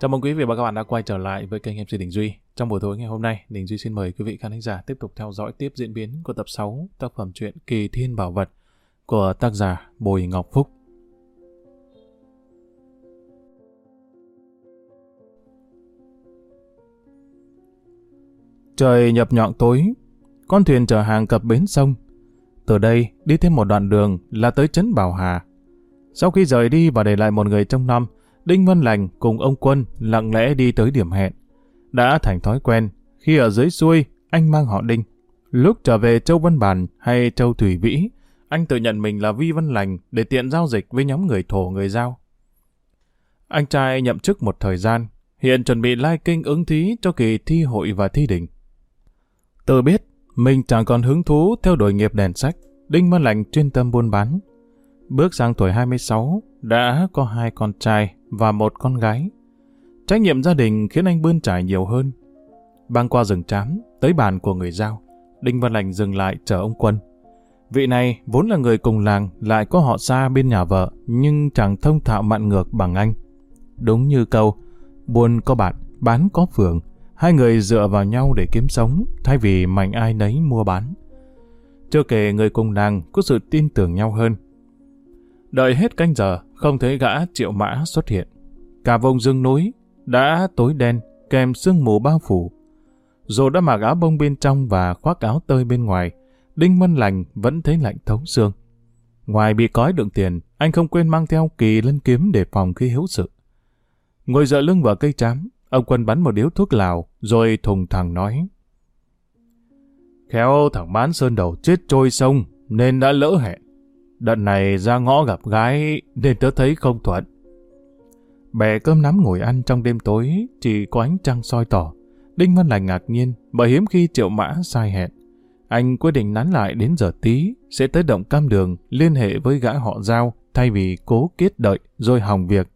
Chào mừng quý vị và các bạn đã quay trở lại với kênh MC Đình Duy. Trong buổi tối ngày hôm nay, Đình Duy xin mời quý vị khán giả tiếp tục theo dõi tiếp diễn biến của tập 6 tác phẩm truyện Kỳ Thiên Bảo Vật của tác giả Bùi Ngọc Phúc. Trời nhập nhọn tối, con thuyền chở hàng cập bến sông. Từ đây, đi thêm một đoạn đường là tới trấn Bảo Hà. Sau khi rời đi và để lại một người trong năm, Đinh Văn Lành cùng ông Quân lặng lẽ đi tới điểm hẹn. Đã thành thói quen, khi ở dưới xuôi, anh mang họ Đinh. Lúc trở về Châu Văn Bản hay Châu Thủy Vĩ, anh tự nhận mình là Vi Văn Lành để tiện giao dịch với nhóm người thổ người giao. Anh trai nhậm chức một thời gian, hiện chuẩn bị lai kinh ứng thí cho kỳ thi hội và thi đỉnh. Tự biết, mình chẳng còn hứng thú theo đuổi nghiệp đèn sách, Đinh Văn Lành chuyên tâm buôn bán. Bước sang tuổi 26, đã có hai con trai và một con gái. Trách nhiệm gia đình khiến anh bươn trải nhiều hơn. Băng qua rừng trám, tới bàn của người giao, Đinh Văn Lành dừng lại chờ ông Quân. Vị này vốn là người cùng làng, lại có họ xa bên nhà vợ, nhưng chẳng thông thạo mặn ngược bằng anh. Đúng như câu, buôn có bạn, bán có phường, hai người dựa vào nhau để kiếm sống, thay vì mạnh ai nấy mua bán. Chưa kể người cùng làng có sự tin tưởng nhau hơn. Đợi hết canh giờ, không thấy gã triệu mã xuất hiện. Cả vùng rừng núi đã tối đen, kèm sương mù bao phủ. Dù đã mặc áo bông bên trong và khoác áo tơi bên ngoài, Đinh Mân Lành vẫn thấy lạnh thấu xương. Ngoài bị cói đựng tiền, anh không quên mang theo kỳ lân kiếm để phòng khi hiếu sự. Ngồi dựa lưng vào cây trám, ông quân bắn một điếu thuốc lào, rồi thùng thẳng nói. Khéo thằng bán sơn đầu chết trôi sông, nên đã lỡ hẹn. Đợt này ra ngõ gặp gái nên tớ thấy không thuận. Bè cơm nắm ngồi ăn trong đêm tối, chỉ có ánh trăng soi tỏ. Đinh Văn Lành ngạc nhiên bởi hiếm khi triệu mã sai hẹn. Anh quyết định nán lại đến giờ tí, sẽ tới động cam đường liên hệ với gã họ giao thay vì cố kiết đợi rồi hỏng việc.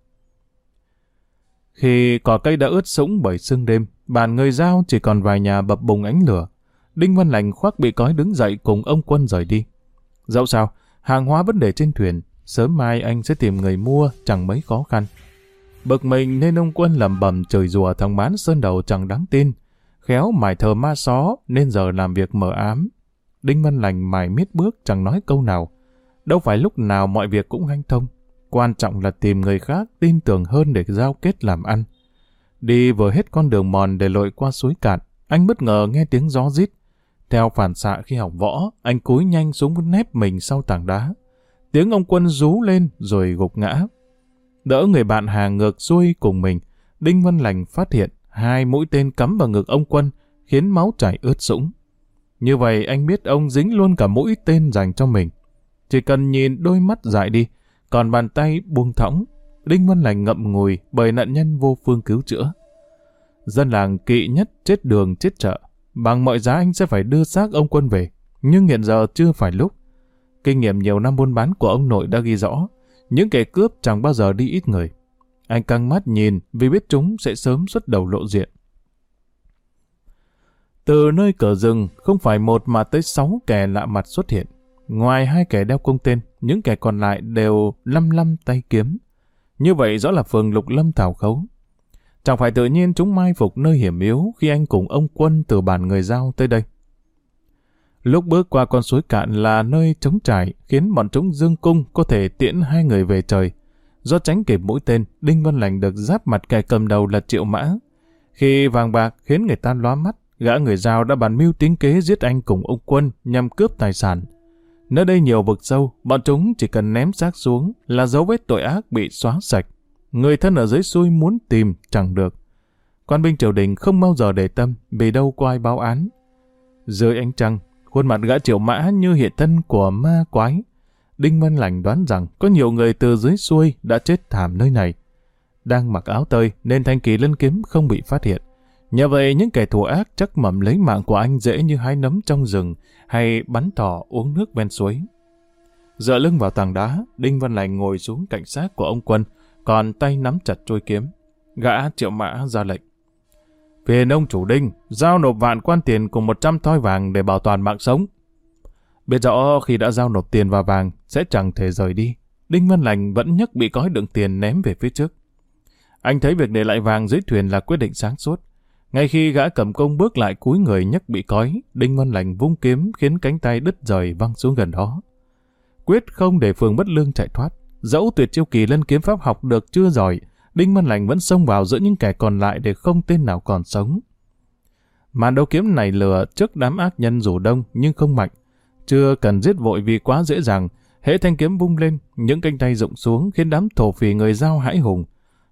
Khi cỏ cây đã ướt sũng bởi sương đêm, bàn người giao chỉ còn vài nhà bập bùng ánh lửa. Đinh Văn Lành khoác bị cói đứng dậy cùng ông quân rời đi. Dẫu sao, hàng hóa vẫn để trên thuyền, sớm mai anh sẽ tìm người mua chẳng mấy khó khăn. Bực mình nên ông quân lầm bầm trời rùa thằng bán sơn đầu chẳng đáng tin. Khéo mải thờ ma xó nên giờ làm việc mờ ám. Đinh Văn Lành mải miết bước chẳng nói câu nào. Đâu phải lúc nào mọi việc cũng hanh thông. Quan trọng là tìm người khác tin tưởng hơn để giao kết làm ăn. Đi vừa hết con đường mòn để lội qua suối cạn, anh bất ngờ nghe tiếng gió rít. Theo phản xạ khi học võ, anh cúi nhanh xuống nép mình sau tảng đá. Tiếng ông quân rú lên rồi gục ngã. Đỡ người bạn hàng ngược xuôi cùng mình, Đinh Văn Lành phát hiện hai mũi tên cắm vào ngực ông quân, khiến máu chảy ướt sũng. Như vậy anh biết ông dính luôn cả mũi tên dành cho mình. Chỉ cần nhìn đôi mắt dại đi, còn bàn tay buông thõng, Đinh Văn Lành ngậm ngùi bởi nạn nhân vô phương cứu chữa. Dân làng kỵ nhất chết đường chết chợ, bằng mọi giá anh sẽ phải đưa xác ông quân về, nhưng hiện giờ chưa phải lúc. Kinh nghiệm nhiều năm buôn bán của ông nội đã ghi rõ, những kẻ cướp chẳng bao giờ đi ít người. Anh căng mắt nhìn vì biết chúng sẽ sớm xuất đầu lộ diện. Từ nơi cờ rừng, không phải một mà tới sáu kẻ lạ mặt xuất hiện. Ngoài hai kẻ đeo công tên, những kẻ còn lại đều lăm lăm tay kiếm. Như vậy rõ là phường lục lâm thảo khấu. Chẳng phải tự nhiên chúng mai phục nơi hiểm yếu khi anh cùng ông quân từ bản người giao tới đây. Lúc bước qua con suối cạn là nơi trống trải khiến bọn chúng dương cung có thể tiễn hai người về trời. Do tránh kịp mũi tên, Đinh Văn Lành được giáp mặt kẻ cầm đầu là Triệu Mã. Khi vàng bạc khiến người ta lóa mắt, gã người giao đã bàn mưu tính kế giết anh cùng ông quân nhằm cướp tài sản. Nơi đây nhiều vực sâu, bọn chúng chỉ cần ném xác xuống là dấu vết tội ác bị xóa sạch. Người thân ở dưới xuôi muốn tìm chẳng được. Quan binh triều đình không bao giờ để tâm vì đâu có ai báo án. Dưới ánh trăng, khuôn mặt gã triệu mã như hiện thân của ma quái. Đinh Văn Lành đoán rằng có nhiều người từ dưới xuôi đã chết thảm nơi này. Đang mặc áo tơi nên thanh kỳ lân kiếm không bị phát hiện. Nhờ vậy những kẻ thù ác chắc mầm lấy mạng của anh dễ như hái nấm trong rừng hay bắn thỏ uống nước ven suối. Dựa lưng vào tảng đá, Đinh Văn Lành ngồi xuống cạnh xác của ông Quân, còn tay nắm chặt trôi kiếm. Gã triệu mã ra lệnh. Phiền ông chủ Đinh, giao nộp vạn quan tiền cùng 100 thoi vàng để bảo toàn mạng sống. Biết rõ khi đã giao nộp tiền và vàng sẽ chẳng thể rời đi. Đinh Văn Lành vẫn nhấc bị cói đựng tiền ném về phía trước. Anh thấy việc để lại vàng dưới thuyền là quyết định sáng suốt. Ngay khi gã cầm công bước lại cúi người nhấc bị cói, Đinh Văn Lành vung kiếm khiến cánh tay đứt rời văng xuống gần đó. Quyết không để Phường Bất Lương chạy thoát. Dẫu tuyệt chiêu kỳ lân kiếm pháp học được chưa giỏi, Đinh Văn Lành vẫn xông vào giữa những kẻ còn lại để không tên nào còn sống. Màn đấu kiếm này lừa trước đám ác nhân rủ đông nhưng không mạnh. Chưa cần giết vội vì quá dễ dàng. Hễ thanh kiếm vung lên, những cánh tay rụng xuống khiến đám thổ phỉ người giao hãi hùng.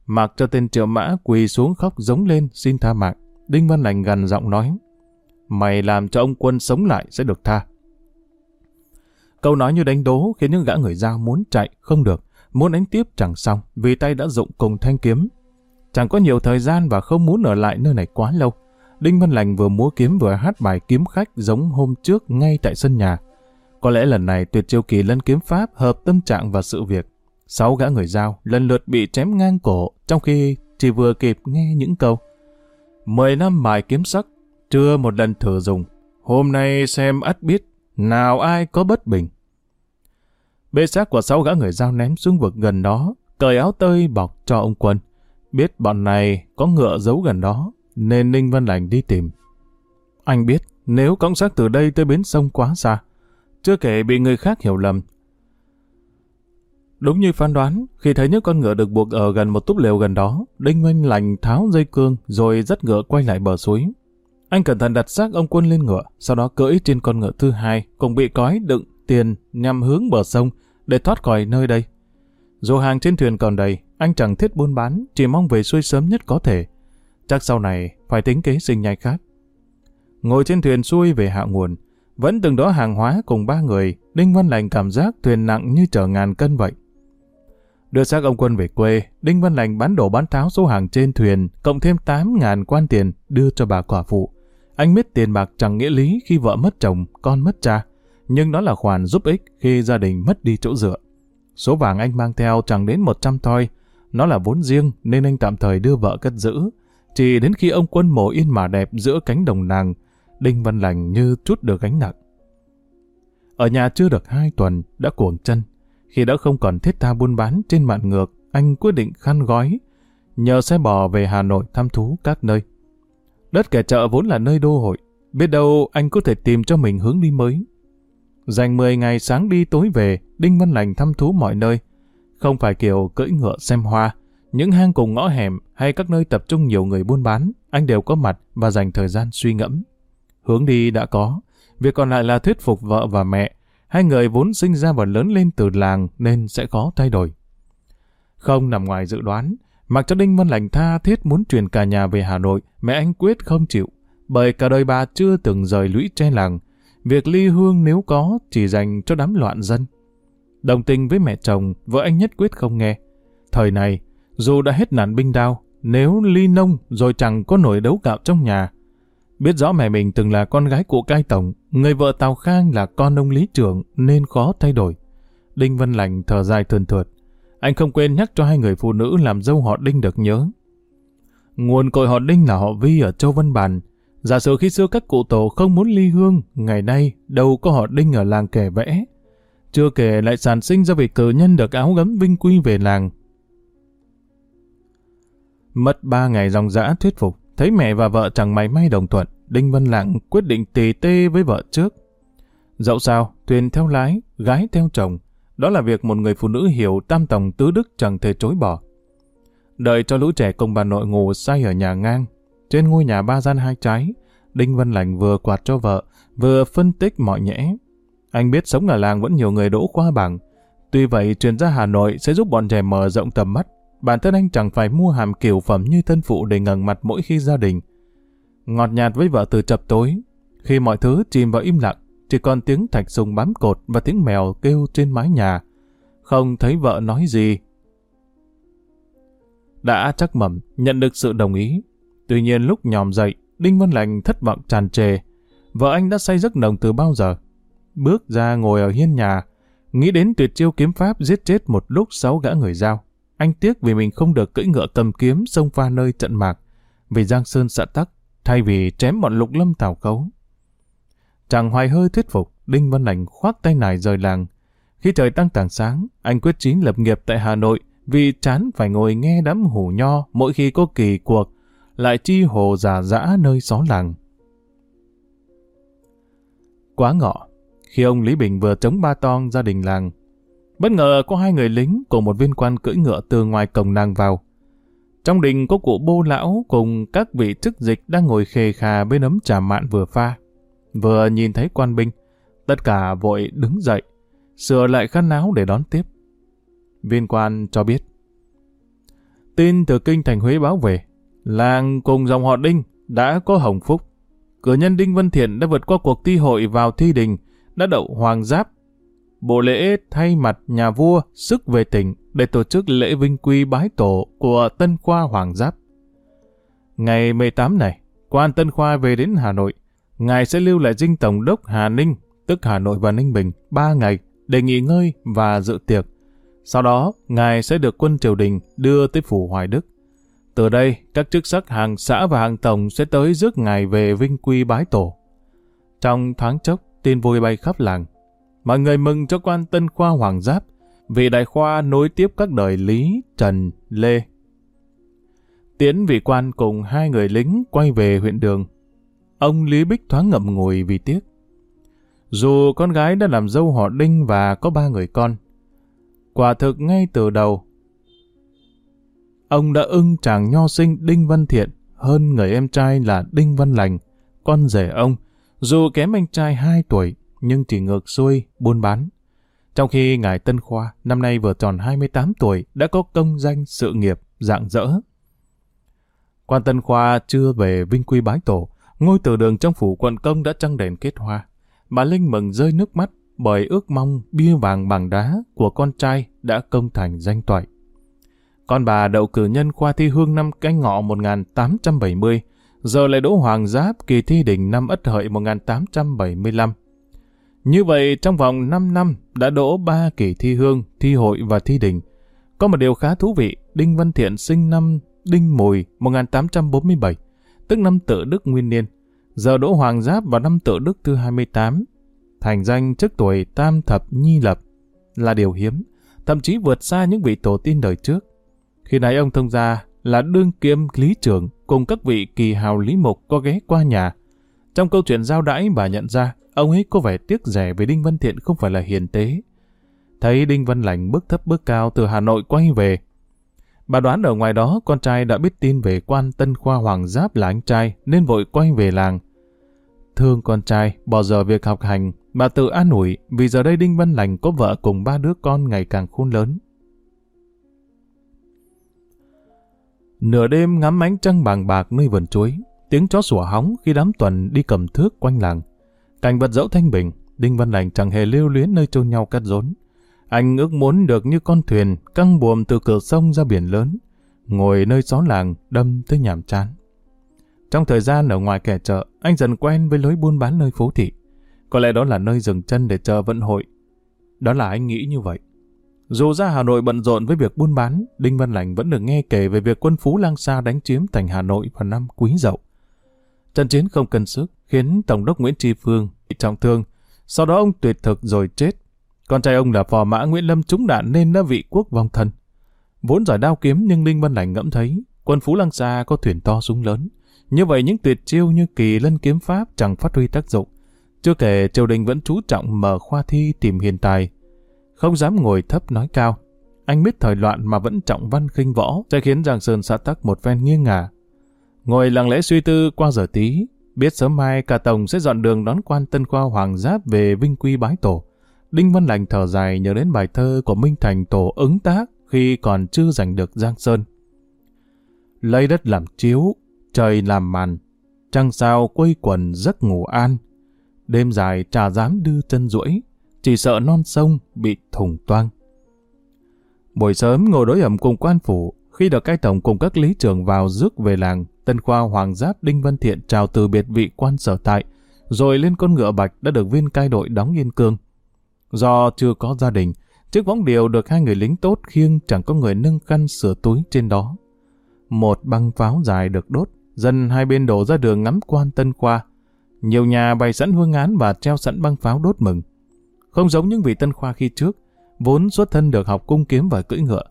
Mặc cho tên triệu mã quỳ xuống khóc giống lên xin tha mạng. Đinh Văn Lành gần giọng nói. Mày làm cho ông quân sống lại sẽ được tha. Câu nói như đánh đố khiến những gã người giao muốn chạy không được, muốn đánh tiếp chẳng xong vì tay đã dụng cùng thanh kiếm. Chẳng có nhiều thời gian và không muốn ở lại nơi này quá lâu. Đinh Văn Lành vừa múa kiếm vừa hát bài kiếm khách giống hôm trước ngay tại sân nhà. Có lẽ lần này tuyệt chiêu kỳ lân kiếm pháp hợp tâm trạng và sự việc. Sáu gã người giao lần lượt bị chém ngang cổ trong khi chỉ vừa kịp nghe những câu. Mười năm mài kiếm sắc, chưa một lần thử dùng. Hôm nay xem ắt biết, nào ai có bất bình. Bê xác của sáu gã người giao ném xuống vực gần đó, cởi áo tơi bọc cho ông quân. Biết bọn này có ngựa giấu gần đó, nên Ninh Văn Lành đi tìm. Anh biết, nếu cõng xác từ đây tới bến sông quá xa, chưa kể bị người khác hiểu lầm. Đúng như phán đoán, khi thấy những con ngựa được buộc ở gần một túp lều gần đó, Đinh Văn Lành tháo dây cương rồi dắt ngựa quay lại bờ suối. Anh cẩn thận đặt xác ông quân lên ngựa, sau đó cưỡi trên con ngựa thứ hai, cùng bị cói đựng tiền nhằm hướng bờ sông để thoát khỏi nơi đây. Dù hàng trên thuyền còn đầy, anh chẳng thiết buôn bán, chỉ mong về xuôi sớm nhất có thể. Chắc sau này phải tính kế sinh nhai khác. Ngồi trên thuyền xuôi về hạ nguồn, vẫn từng đó hàng hóa cùng ba người, Đinh Văn Lành cảm giác thuyền nặng như chở ngàn cân vậy. Đưa xác ông quân về quê, Đinh Văn Lành bán đổ bán tháo số hàng trên thuyền, cộng thêm 8 ngàn quan tiền đưa cho bà quả phụ. Anh biết tiền bạc chẳng nghĩa lý khi vợ mất chồng, con mất cha, nhưng nó là khoản giúp ích khi gia đình mất đi chỗ dựa. Số vàng anh mang theo chẳng đến 100 thoi, nó là vốn riêng nên anh tạm thời đưa vợ cất giữ. Chỉ đến khi ông quân mổ yên mà đẹp giữa cánh đồng nàng, Đinh Văn Lành như chút được gánh nặng. Ở nhà chưa được hai tuần, đã cuồng chân. Khi đã không còn thiết tha buôn bán trên mạng ngược, anh quyết định khăn gói, nhờ xe bò về Hà Nội thăm thú các nơi. Đất kẻ chợ vốn là nơi đô hội, biết đâu anh có thể tìm cho mình hướng đi mới. Dành 10 ngày sáng đi tối về, Đinh Văn Lành thăm thú mọi nơi. Không phải kiểu cưỡi ngựa xem hoa, những hang cùng ngõ hẻm hay các nơi tập trung nhiều người buôn bán, anh đều có mặt và dành thời gian suy ngẫm. Hướng đi đã có, việc còn lại là thuyết phục vợ và mẹ. Hai người vốn sinh ra và lớn lên từ làng nên sẽ khó thay đổi. Không nằm ngoài dự đoán, mặc cho Đinh Văn Lành tha thiết muốn truyền cả nhà về Hà Nội, mẹ anh quyết không chịu, bởi cả đời bà chưa từng rời lũy tre làng. Việc ly hương nếu có chỉ dành cho đám loạn dân. Đồng tình với mẹ chồng, vợ anh nhất quyết không nghe. Thời này, dù đã hết nạn binh đao, nếu ly nông rồi chẳng có nổi đấu gạo trong nhà, Biết rõ mẹ mình từng là con gái cụ cai tổng, người vợ Tào Khang là con ông lý trưởng nên khó thay đổi. Đinh Văn Lành thở dài thườn thượt. Anh không quên nhắc cho hai người phụ nữ làm dâu họ Đinh được nhớ. Nguồn cội họ Đinh là họ Vi ở Châu Văn Bản. Giả sử khi xưa các cụ tổ không muốn ly hương, ngày nay đâu có họ Đinh ở làng kẻ vẽ. Chưa kể lại sản sinh ra việc cử nhân được áo gấm vinh quy về làng. Mất ba ngày dòng dã thuyết phục, Thấy mẹ và vợ chẳng mày may đồng thuận, Đinh Văn Lạng quyết định tì tê với vợ trước. Dẫu sao, thuyền theo lái, gái theo chồng, đó là việc một người phụ nữ hiểu tam tòng tứ đức chẳng thể chối bỏ. Đợi cho lũ trẻ công bà nội ngủ say ở nhà ngang, trên ngôi nhà ba gian hai trái, Đinh Văn Lành vừa quạt cho vợ, vừa phân tích mọi nhẽ. Anh biết sống ở làng vẫn nhiều người đỗ khoa bằng. Tuy vậy, chuyển ra Hà Nội sẽ giúp bọn trẻ mở rộng tầm mắt, bản thân anh chẳng phải mua hàm kiểu phẩm như thân phụ để ngẩng mặt mỗi khi gia đình. Ngọt nhạt với vợ từ chập tối, khi mọi thứ chìm vào im lặng, chỉ còn tiếng thạch sùng bám cột và tiếng mèo kêu trên mái nhà. Không thấy vợ nói gì. Đã chắc mẩm, nhận được sự đồng ý. Tuy nhiên lúc nhòm dậy, Đinh Văn Lành thất vọng tràn trề. Vợ anh đã say giấc nồng từ bao giờ? Bước ra ngồi ở hiên nhà, nghĩ đến tuyệt chiêu kiếm pháp giết chết một lúc sáu gã người giao. Anh tiếc vì mình không được cưỡi ngựa cầm kiếm xông pha nơi trận mạc, vì Giang Sơn sợ tắc, thay vì chém bọn lục lâm tào cấu. Chàng hoài hơi thuyết phục, Đinh Văn Lành khoác tay nải rời làng. Khi trời tăng tảng sáng, anh quyết chí lập nghiệp tại Hà Nội vì chán phải ngồi nghe đám hủ nho mỗi khi có kỳ cuộc, lại chi hồ giả dã nơi xó làng. Quá ngọ, khi ông Lý Bình vừa chống ba tong gia đình làng, bất ngờ có hai người lính cùng một viên quan cưỡi ngựa từ ngoài cổng làng vào. Trong đình có cụ bô lão cùng các vị chức dịch đang ngồi khề khà bên ấm trà mạn vừa pha. Vừa nhìn thấy quan binh, tất cả vội đứng dậy, sửa lại khăn áo để đón tiếp. Viên quan cho biết. Tin từ kinh thành Huế báo về, làng cùng dòng họ Đinh đã có hồng phúc. Cử nhân Đinh Văn Thiện đã vượt qua cuộc thi hội vào thi đình, đã đậu hoàng giáp. Bộ lễ thay mặt nhà vua sức về tỉnh để tổ chức lễ vinh quy bái tổ của Tân Khoa Hoàng Giáp. Ngày 18 này, quan Tân Khoa về đến Hà Nội. Ngài sẽ lưu lại dinh tổng đốc Hà Ninh, tức Hà Nội và Ninh Bình, 3 ngày để nghỉ ngơi và dự tiệc. Sau đó, Ngài sẽ được quân triều đình đưa tới phủ Hoài Đức. Từ đây, các chức sắc hàng xã và hàng tổng sẽ tới rước Ngài về vinh quy bái tổ. Trong thoáng chốc, tin vui bay khắp làng. Mọi người mừng cho quan Tân Khoa Hoàng Giáp, vị đại khoa nối tiếp các đời Lý, Trần, Lê. Tiến vị quan cùng hai người lính quay về huyện đường. Ông Lý Bích thoáng ngậm ngùi vì tiếc. Dù con gái đã làm dâu họ Đinh và có ba người con, quả thực ngay từ đầu, ông đã ưng chàng nho sinh Đinh Văn Thiện hơn người em trai là Đinh Văn Lành, con rể ông, dù kém anh trai 2 tuổi, nhưng chỉ ngược xuôi, buôn bán. Trong khi ngài Tân Khoa, năm nay vừa tròn 28 tuổi, đã có công danh sự nghiệp dạng dỡ. Quan Tân Khoa chưa về vinh quy bái tổ, ngôi từ đường trong phủ quận công đã trăng đèn kết hoa. Bà Linh mừng rơi nước mắt bởi ước mong bia vàng bằng đá của con trai đã công thành danh toại. Con bà đậu cử nhân khoa thi hương năm canh ngọ 1870, giờ lại đỗ hoàng giáp kỳ thi đỉnh năm ất hợi 1875. Như vậy, trong vòng 5 năm đã đỗ 3 kỳ thi hương, thi hội và thi đình. Có một điều khá thú vị, Đinh Văn Thiện sinh năm Đinh Mùi 1847, tức năm tự Đức Nguyên Niên. Giờ đỗ Hoàng Giáp vào năm tự Đức thứ 28. Thành danh trước tuổi Tam Thập Nhi Lập là điều hiếm, thậm chí vượt xa những vị tổ tiên đời trước. Khi nãy ông thông gia là đương kiêm lý trưởng cùng các vị kỳ hào lý mục có ghé qua nhà. Trong câu chuyện giao đãi bà nhận ra ông ấy có vẻ tiếc rẻ về Đinh Văn Thiện không phải là hiền tế. Thấy Đinh Văn Lành bước thấp bước cao từ Hà Nội quay về. Bà đoán ở ngoài đó con trai đã biết tin về quan tân khoa hoàng giáp là anh trai nên vội quay về làng. Thương con trai, bỏ giờ việc học hành, bà tự an ủi vì giờ đây Đinh Văn Lành có vợ cùng ba đứa con ngày càng khôn lớn. Nửa đêm ngắm ánh trăng bàng bạc nơi vườn chuối, tiếng chó sủa hóng khi đám tuần đi cầm thước quanh làng. Cảnh vật dẫu thanh bình, Đinh Văn Lành chẳng hề lưu luyến nơi chôn nhau cắt rốn. Anh ước muốn được như con thuyền căng buồm từ cửa sông ra biển lớn, ngồi nơi xó làng đâm tới nhàm chán. Trong thời gian ở ngoài kẻ chợ, anh dần quen với lối buôn bán nơi phố thị. Có lẽ đó là nơi dừng chân để chờ vận hội. Đó là anh nghĩ như vậy. Dù ra Hà Nội bận rộn với việc buôn bán, Đinh Văn Lành vẫn được nghe kể về việc quân Phú Lang Sa đánh chiếm thành Hà Nội vào năm Quý Dậu. Trận chiến không cân sức, khiến Tổng đốc Nguyễn Tri Phương bị trọng thương. Sau đó ông tuyệt thực rồi chết. Con trai ông là phò mã Nguyễn Lâm trúng đạn nên đã vị quốc vong thân. Vốn giỏi đao kiếm nhưng Linh Văn Lành ngẫm thấy quân Phú Lăng Sa có thuyền to súng lớn. Như vậy những tuyệt chiêu như kỳ lân kiếm pháp chẳng phát huy tác dụng. Chưa kể triều đình vẫn chú trọng mở khoa thi tìm hiền tài. Không dám ngồi thấp nói cao. Anh biết thời loạn mà vẫn trọng văn khinh võ sẽ khiến Giang Sơn xã tắc một phen nghiêng ngả. Ngồi lặng lẽ suy tư qua giờ tí, Biết sớm mai cả tổng sẽ dọn đường đón quan tân khoa hoàng giáp về vinh quy bái tổ. Đinh Văn Lành thở dài nhớ đến bài thơ của Minh Thành tổ ứng tác khi còn chưa giành được Giang Sơn. Lấy đất làm chiếu, trời làm màn, trăng sao quây quần giấc ngủ an. Đêm dài trà dám đưa chân duỗi, chỉ sợ non sông bị thùng toang. Buổi sớm ngồi đối ẩm cùng quan phủ, khi được cai tổng cùng các lý trưởng vào rước về làng, Tân khoa Hoàng Giáp Đinh Văn Thiện chào từ biệt vị quan sở tại, rồi lên con ngựa bạch đã được viên cai đội đóng yên cương. Do chưa có gia đình, chiếc võng điều được hai người lính tốt khiêng chẳng có người nâng khăn sửa túi trên đó. Một băng pháo dài được đốt, dân hai bên đổ ra đường ngắm quan Tân Khoa. Nhiều nhà bày sẵn hương án và treo sẵn băng pháo đốt mừng. Không giống những vị Tân Khoa khi trước, vốn xuất thân được học cung kiếm và cưỡi ngựa,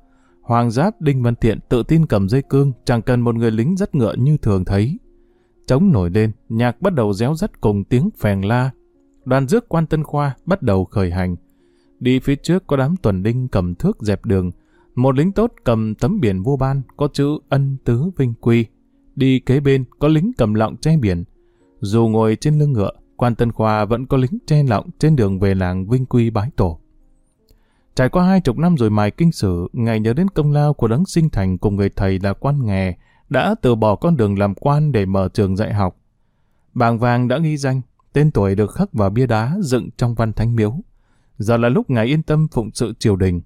Hoàng Giáp Đinh Văn Thiện tự tin cầm dây cương, chẳng cần một người lính dắt ngựa như thường thấy. Trống nổi lên, nhạc bắt đầu réo rắt cùng tiếng phèn la. Đoàn rước quan tân khoa bắt đầu khởi hành. Đi phía trước có đám tuần đinh cầm thước dẹp đường. Một lính tốt cầm tấm biển vua ban có chữ ân tứ vinh quy. Đi kế bên có lính cầm lọng che biển. Dù ngồi trên lưng ngựa, quan tân khoa vẫn có lính che lọng trên đường về làng vinh quy bái tổ. Trải qua hai chục năm rồi mài kinh sử, ngày nhớ đến công lao của đấng sinh thành cùng người thầy là quan nghề, đã từ bỏ con đường làm quan để mở trường dạy học. Bàng vàng đã ghi danh, tên tuổi được khắc vào bia đá dựng trong văn thánh miếu. Giờ là lúc ngài yên tâm phụng sự triều đình.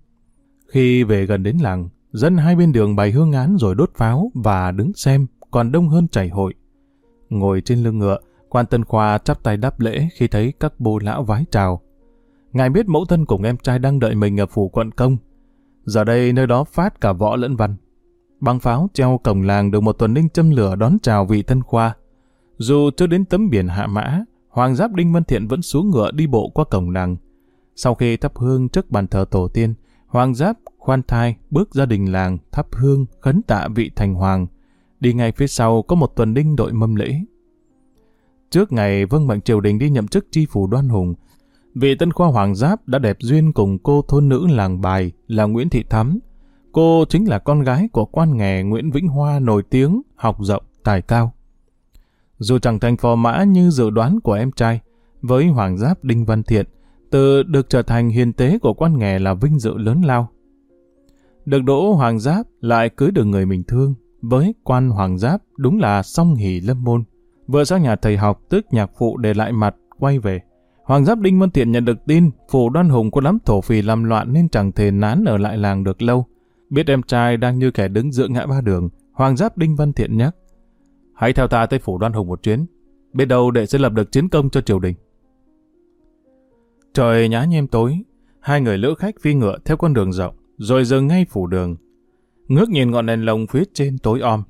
Khi về gần đến làng, dân hai bên đường bày hương án rồi đốt pháo và đứng xem, còn đông hơn chảy hội. Ngồi trên lưng ngựa, quan tân khoa chắp tay đáp lễ khi thấy các bô lão vái chào. Ngài biết mẫu thân cùng em trai đang đợi mình ở phủ quận công. Giờ đây nơi đó phát cả võ lẫn văn. Băng pháo treo cổng làng được một tuần ninh châm lửa đón chào vị tân khoa. Dù chưa đến tấm biển hạ mã, Hoàng Giáp Đinh Văn Thiện vẫn xuống ngựa đi bộ qua cổng làng. Sau khi thắp hương trước bàn thờ tổ tiên, Hoàng Giáp khoan thai bước ra đình làng thắp hương khấn tạ vị thành hoàng. Đi ngay phía sau có một tuần đinh đội mâm lễ. Trước ngày vâng mệnh triều đình đi nhậm chức tri phủ đoan hùng, vị tân khoa Hoàng Giáp đã đẹp duyên cùng cô thôn nữ làng bài là Nguyễn Thị Thắm. Cô chính là con gái của quan nghề Nguyễn Vĩnh Hoa nổi tiếng, học rộng, tài cao. Dù chẳng thành phò mã như dự đoán của em trai, với Hoàng Giáp Đinh Văn Thiện, từ được trở thành hiền tế của quan nghề là vinh dự lớn lao. Được đỗ Hoàng Giáp lại cưới được người mình thương, với quan Hoàng Giáp đúng là song hỷ lâm môn. Vừa sang nhà thầy học tức nhạc phụ để lại mặt, quay về. Hoàng Giáp Đinh Văn Thiện nhận được tin phủ đoan hùng có lắm thổ phì làm loạn nên chẳng thể nán ở lại làng được lâu. Biết em trai đang như kẻ đứng giữa ngã ba đường, Hoàng Giáp Đinh Văn Thiện nhắc. Hãy theo ta tới phủ đoan hùng một chuyến. Biết đâu đệ sẽ lập được chiến công cho triều đình. Trời nhá nhem tối, hai người lữ khách phi ngựa theo con đường rộng, rồi dừng ngay phủ đường. Ngước nhìn ngọn đèn lồng phía trên tối om,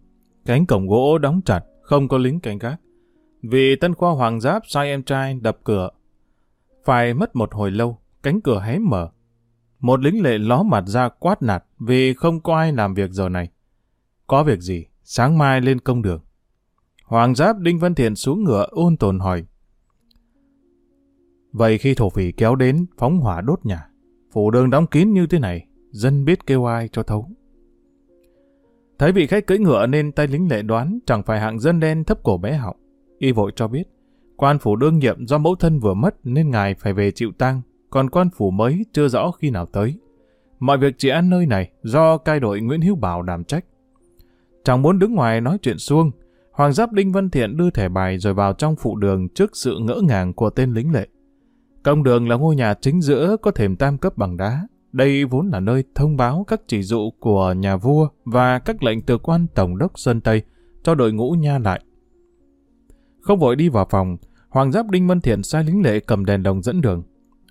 cánh cổng gỗ đóng chặt, không có lính canh gác. Vì tân khoa hoàng giáp sai em trai đập cửa. Phải mất một hồi lâu, cánh cửa hé mở. Một lính lệ ló mặt ra quát nạt vì không có ai làm việc giờ này. Có việc gì, sáng mai lên công đường. Hoàng giáp Đinh Văn Thiện xuống ngựa ôn tồn hỏi. Vậy khi thổ phỉ kéo đến phóng hỏa đốt nhà, phủ đường đóng kín như thế này, dân biết kêu ai cho thấu. Thấy vị khách cưỡi ngựa nên tay lính lệ đoán chẳng phải hạng dân đen thấp cổ bé họng. Y vội cho biết, quan phủ đương nhiệm do mẫu thân vừa mất nên ngài phải về chịu tang, còn quan phủ mới chưa rõ khi nào tới. Mọi việc chỉ ăn nơi này do cai đội Nguyễn Hữu Bảo đảm trách. Chẳng muốn đứng ngoài nói chuyện xuông, Hoàng Giáp Đinh Văn Thiện đưa thẻ bài rồi vào trong phụ đường trước sự ngỡ ngàng của tên lính lệ. Công đường là ngôi nhà chính giữa có thềm tam cấp bằng đá. Đây vốn là nơi thông báo các chỉ dụ của nhà vua và các lệnh từ quan tổng đốc Sơn Tây cho đội ngũ nha lại. Không vội đi vào phòng, Hoàng Giáp Đinh Văn Thiện sai lính lệ cầm đèn đồng dẫn đường.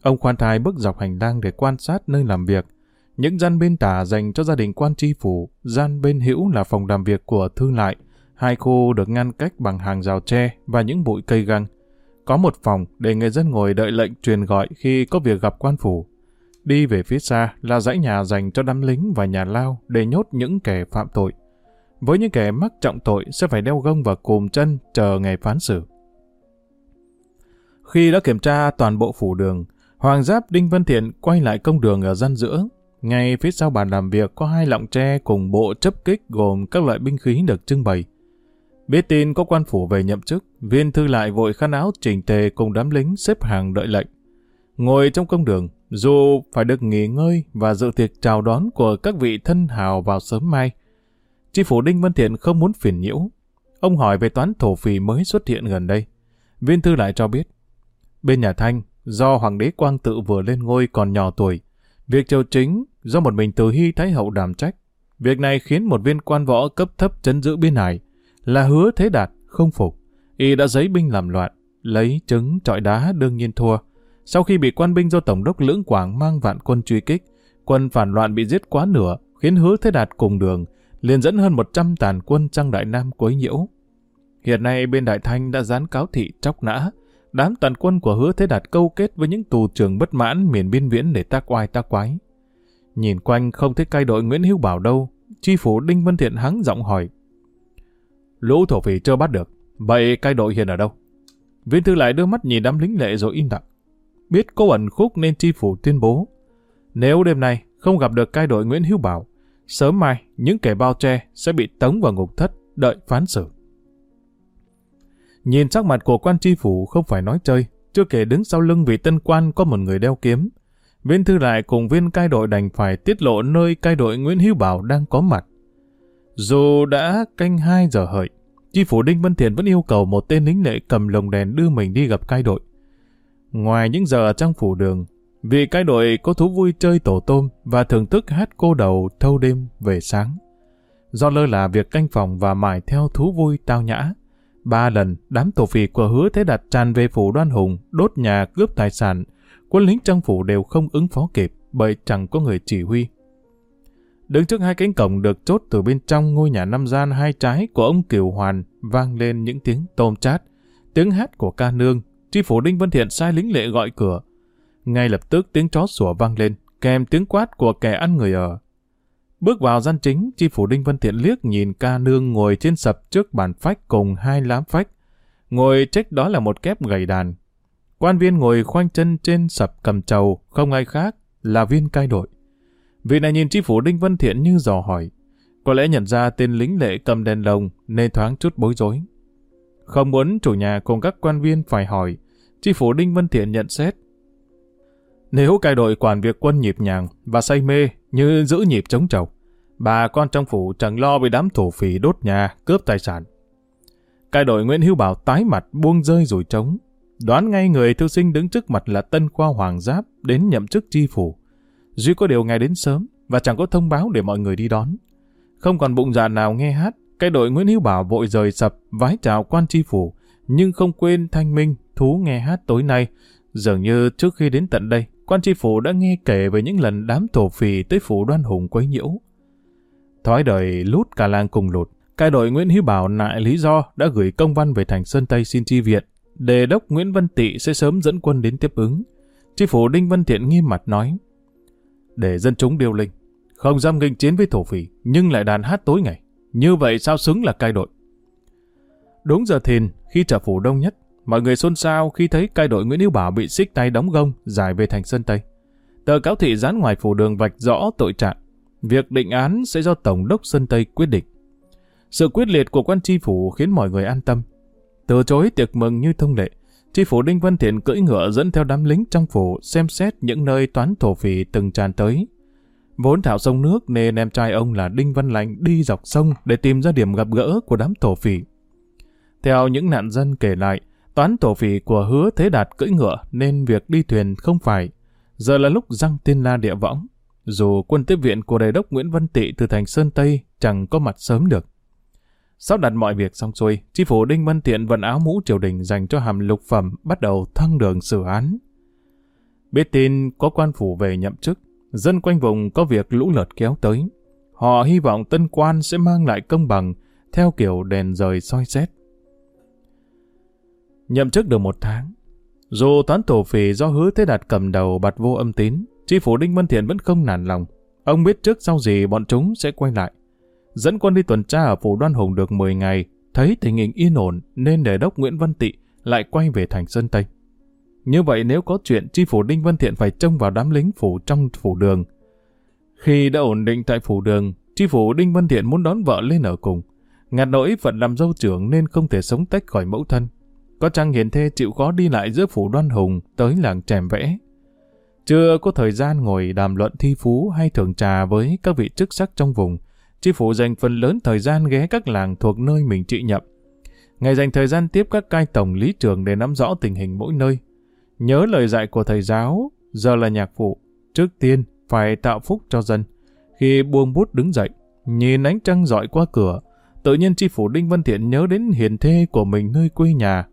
Ông khoan thai bước dọc hành lang để quan sát nơi làm việc. Những gian bên tả dành cho gia đình quan tri phủ, gian bên hữu là phòng làm việc của thương lại. Hai khu được ngăn cách bằng hàng rào tre và những bụi cây găng. Có một phòng để người dân ngồi đợi lệnh truyền gọi khi có việc gặp quan phủ. Đi về phía xa là dãy nhà dành cho đám lính và nhà lao để nhốt những kẻ phạm tội. Với những kẻ mắc trọng tội sẽ phải đeo gông và cùm chân chờ ngày phán xử. Khi đã kiểm tra toàn bộ phủ đường, Hoàng Giáp Đinh Văn Thiện quay lại công đường ở gian giữa. Ngay phía sau bàn làm việc có hai lọng tre cùng bộ chấp kích gồm các loại binh khí được trưng bày. Biết tin có quan phủ về nhậm chức, viên thư lại vội khăn áo chỉnh tề cùng đám lính xếp hàng đợi lệnh. Ngồi trong công đường, dù phải được nghỉ ngơi và dự tiệc chào đón của các vị thân hào vào sớm mai, Chi phủ Đinh Văn Thiện không muốn phiền nhiễu. Ông hỏi về toán thổ phì mới xuất hiện gần đây. Viên thư lại cho biết, bên nhà Thanh, do Hoàng đế Quang Tự vừa lên ngôi còn nhỏ tuổi, việc triều chính do một mình Từ Hy Thái Hậu đảm trách. Việc này khiến một viên quan võ cấp thấp chấn giữ biên hải, là hứa thế đạt, không phục. Y đã giấy binh làm loạn, lấy trứng trọi đá đương nhiên thua. Sau khi bị quan binh do Tổng đốc Lưỡng Quảng mang vạn quân truy kích, quân phản loạn bị giết quá nửa, khiến hứa thế đạt cùng đường, liền dẫn hơn 100 tàn quân trăng Đại Nam quấy nhiễu. Hiện nay bên Đại Thanh đã dán cáo thị chóc nã, đám tàn quân của hứa thế đạt câu kết với những tù trưởng bất mãn miền biên viễn để tác oai tác quái. Nhìn quanh không thấy cai đội Nguyễn Hữu Bảo đâu, chi phủ Đinh Văn Thiện hắng giọng hỏi. Lũ thổ phỉ chưa bắt được, vậy cai đội hiện ở đâu? Viên thư lại đưa mắt nhìn đám lính lệ rồi im lặng. Biết có ẩn khúc nên chi phủ tuyên bố. Nếu đêm nay không gặp được cai đội Nguyễn Hữu Bảo, sớm mai những kẻ bao che sẽ bị tống vào ngục thất đợi phán xử. Nhìn sắc mặt của quan tri phủ không phải nói chơi, chưa kể đứng sau lưng vị tân quan có một người đeo kiếm. Viên thư lại cùng viên cai đội đành phải tiết lộ nơi cai đội Nguyễn Hữu Bảo đang có mặt. Dù đã canh 2 giờ hợi, chi phủ Đinh Văn Thiện vẫn yêu cầu một tên lính lệ cầm lồng đèn đưa mình đi gặp cai đội. Ngoài những giờ ở trong phủ đường, vì cai đội có thú vui chơi tổ tôm và thưởng thức hát cô đầu thâu đêm về sáng. Do lơ là việc canh phòng và mải theo thú vui tao nhã, ba lần đám tổ phỉ của hứa thế đặt tràn về phủ đoan hùng, đốt nhà cướp tài sản, quân lính trong phủ đều không ứng phó kịp bởi chẳng có người chỉ huy. Đứng trước hai cánh cổng được chốt từ bên trong ngôi nhà năm gian hai trái của ông Kiều Hoàn vang lên những tiếng tôm chát, tiếng hát của ca nương, tri phủ Đinh Văn Thiện sai lính lệ gọi cửa. Ngay lập tức tiếng chó sủa vang lên, kèm tiếng quát của kẻ ăn người ở. Bước vào gian chính, tri phủ Đinh Văn Thiện liếc nhìn ca nương ngồi trên sập trước bàn phách cùng hai lám phách. Ngồi trách đó là một kép gầy đàn. Quan viên ngồi khoanh chân trên sập cầm trầu, không ai khác, là viên cai đội. Vị này nhìn tri phủ Đinh Văn Thiện như dò hỏi. Có lẽ nhận ra tên lính lệ cầm đèn lồng nên thoáng chút bối rối. Không muốn chủ nhà cùng các quan viên phải hỏi, tri phủ Đinh Văn Thiện nhận xét. Nếu cai đội quản việc quân nhịp nhàng và say mê như giữ nhịp chống trầu, bà con trong phủ chẳng lo bị đám thổ phỉ đốt nhà, cướp tài sản. Cai đội Nguyễn Hữu Bảo tái mặt buông rơi rồi trống, đoán ngay người thư sinh đứng trước mặt là tân khoa hoàng giáp đến nhậm chức tri phủ. Duy có điều ngày đến sớm và chẳng có thông báo để mọi người đi đón. Không còn bụng dạ nào nghe hát, cái đội Nguyễn Hữu Bảo vội rời sập, vái chào quan tri phủ, nhưng không quên thanh minh, thú nghe hát tối nay. Dường như trước khi đến tận đây, quan tri phủ đã nghe kể về những lần đám thổ phì tới phủ đoan hùng quấy nhiễu. Thói đời lút cả làng cùng lụt, cái đội Nguyễn Hữu Bảo nại lý do đã gửi công văn về thành Sơn Tây xin chi viện, đề đốc Nguyễn Văn Tị sẽ sớm dẫn quân đến tiếp ứng. Tri phủ Đinh Văn Thiện nghiêm mặt nói, để dân chúng điêu linh, không dám nghênh chiến với thổ phỉ, nhưng lại đàn hát tối ngày. Như vậy sao xứng là cai đội? Đúng giờ thìn, khi trả phủ đông nhất, mọi người xôn xao khi thấy cai đội Nguyễn Hữu Bảo bị xích tay đóng gông giải về thành sân Tây. Tờ cáo thị dán ngoài phủ đường vạch rõ tội trạng. Việc định án sẽ do Tổng đốc Sơn Tây quyết định. Sự quyết liệt của quan tri phủ khiến mọi người an tâm. Từ chối tiệc mừng như thông lệ, chi phủ Đinh Văn Thiện cưỡi ngựa dẫn theo đám lính trong phủ xem xét những nơi toán thổ phỉ từng tràn tới. Vốn thảo sông nước nên em trai ông là Đinh Văn Lành đi dọc sông để tìm ra điểm gặp gỡ của đám thổ phỉ. Theo những nạn dân kể lại, toán thổ phỉ của hứa thế đạt cưỡi ngựa nên việc đi thuyền không phải. Giờ là lúc răng tiên la địa võng. Dù quân tiếp viện của đại đốc Nguyễn Văn Tị từ thành Sơn Tây chẳng có mặt sớm được. Sau đặt mọi việc xong xuôi, chi phủ Đinh Văn Thiện vận áo mũ triều đình dành cho hàm lục phẩm bắt đầu thăng đường xử án. Biết tin có quan phủ về nhậm chức, dân quanh vùng có việc lũ lượt kéo tới. Họ hy vọng tân quan sẽ mang lại công bằng theo kiểu đèn rời soi xét. Nhậm chức được một tháng. Dù toán tổ phì do hứa thế đạt cầm đầu bạt vô âm tín, chi phủ Đinh Văn Thiện vẫn không nản lòng. Ông biết trước sau gì bọn chúng sẽ quay lại. Dẫn quân đi tuần tra ở phủ Đoan Hùng được 10 ngày, thấy tình hình yên ổn nên đề đốc Nguyễn Văn Tị lại quay về thành Sơn Tây. Như vậy nếu có chuyện chi phủ Đinh Văn Thiện phải trông vào đám lính phủ trong phủ đường. Khi đã ổn định tại phủ đường, chi phủ Đinh Văn Thiện muốn đón vợ lên ở cùng. Ngặt nỗi phận làm dâu trưởng nên không thể sống tách khỏi mẫu thân. Có chăng hiền thê chịu khó đi lại giữa phủ đoan hùng tới làng trèm vẽ. Chưa có thời gian ngồi đàm luận thi phú hay thưởng trà với các vị chức sắc trong vùng, chi phủ dành phần lớn thời gian ghé các làng thuộc nơi mình trị nhập. Ngày dành thời gian tiếp các cai tổng lý trường để nắm rõ tình hình mỗi nơi. Nhớ lời dạy của thầy giáo, giờ là nhạc phụ, trước tiên phải tạo phúc cho dân. Khi buông bút đứng dậy, nhìn ánh trăng dọi qua cửa, tự nhiên chi phủ Đinh Văn Thiện nhớ đến hiền thê của mình nơi quê nhà.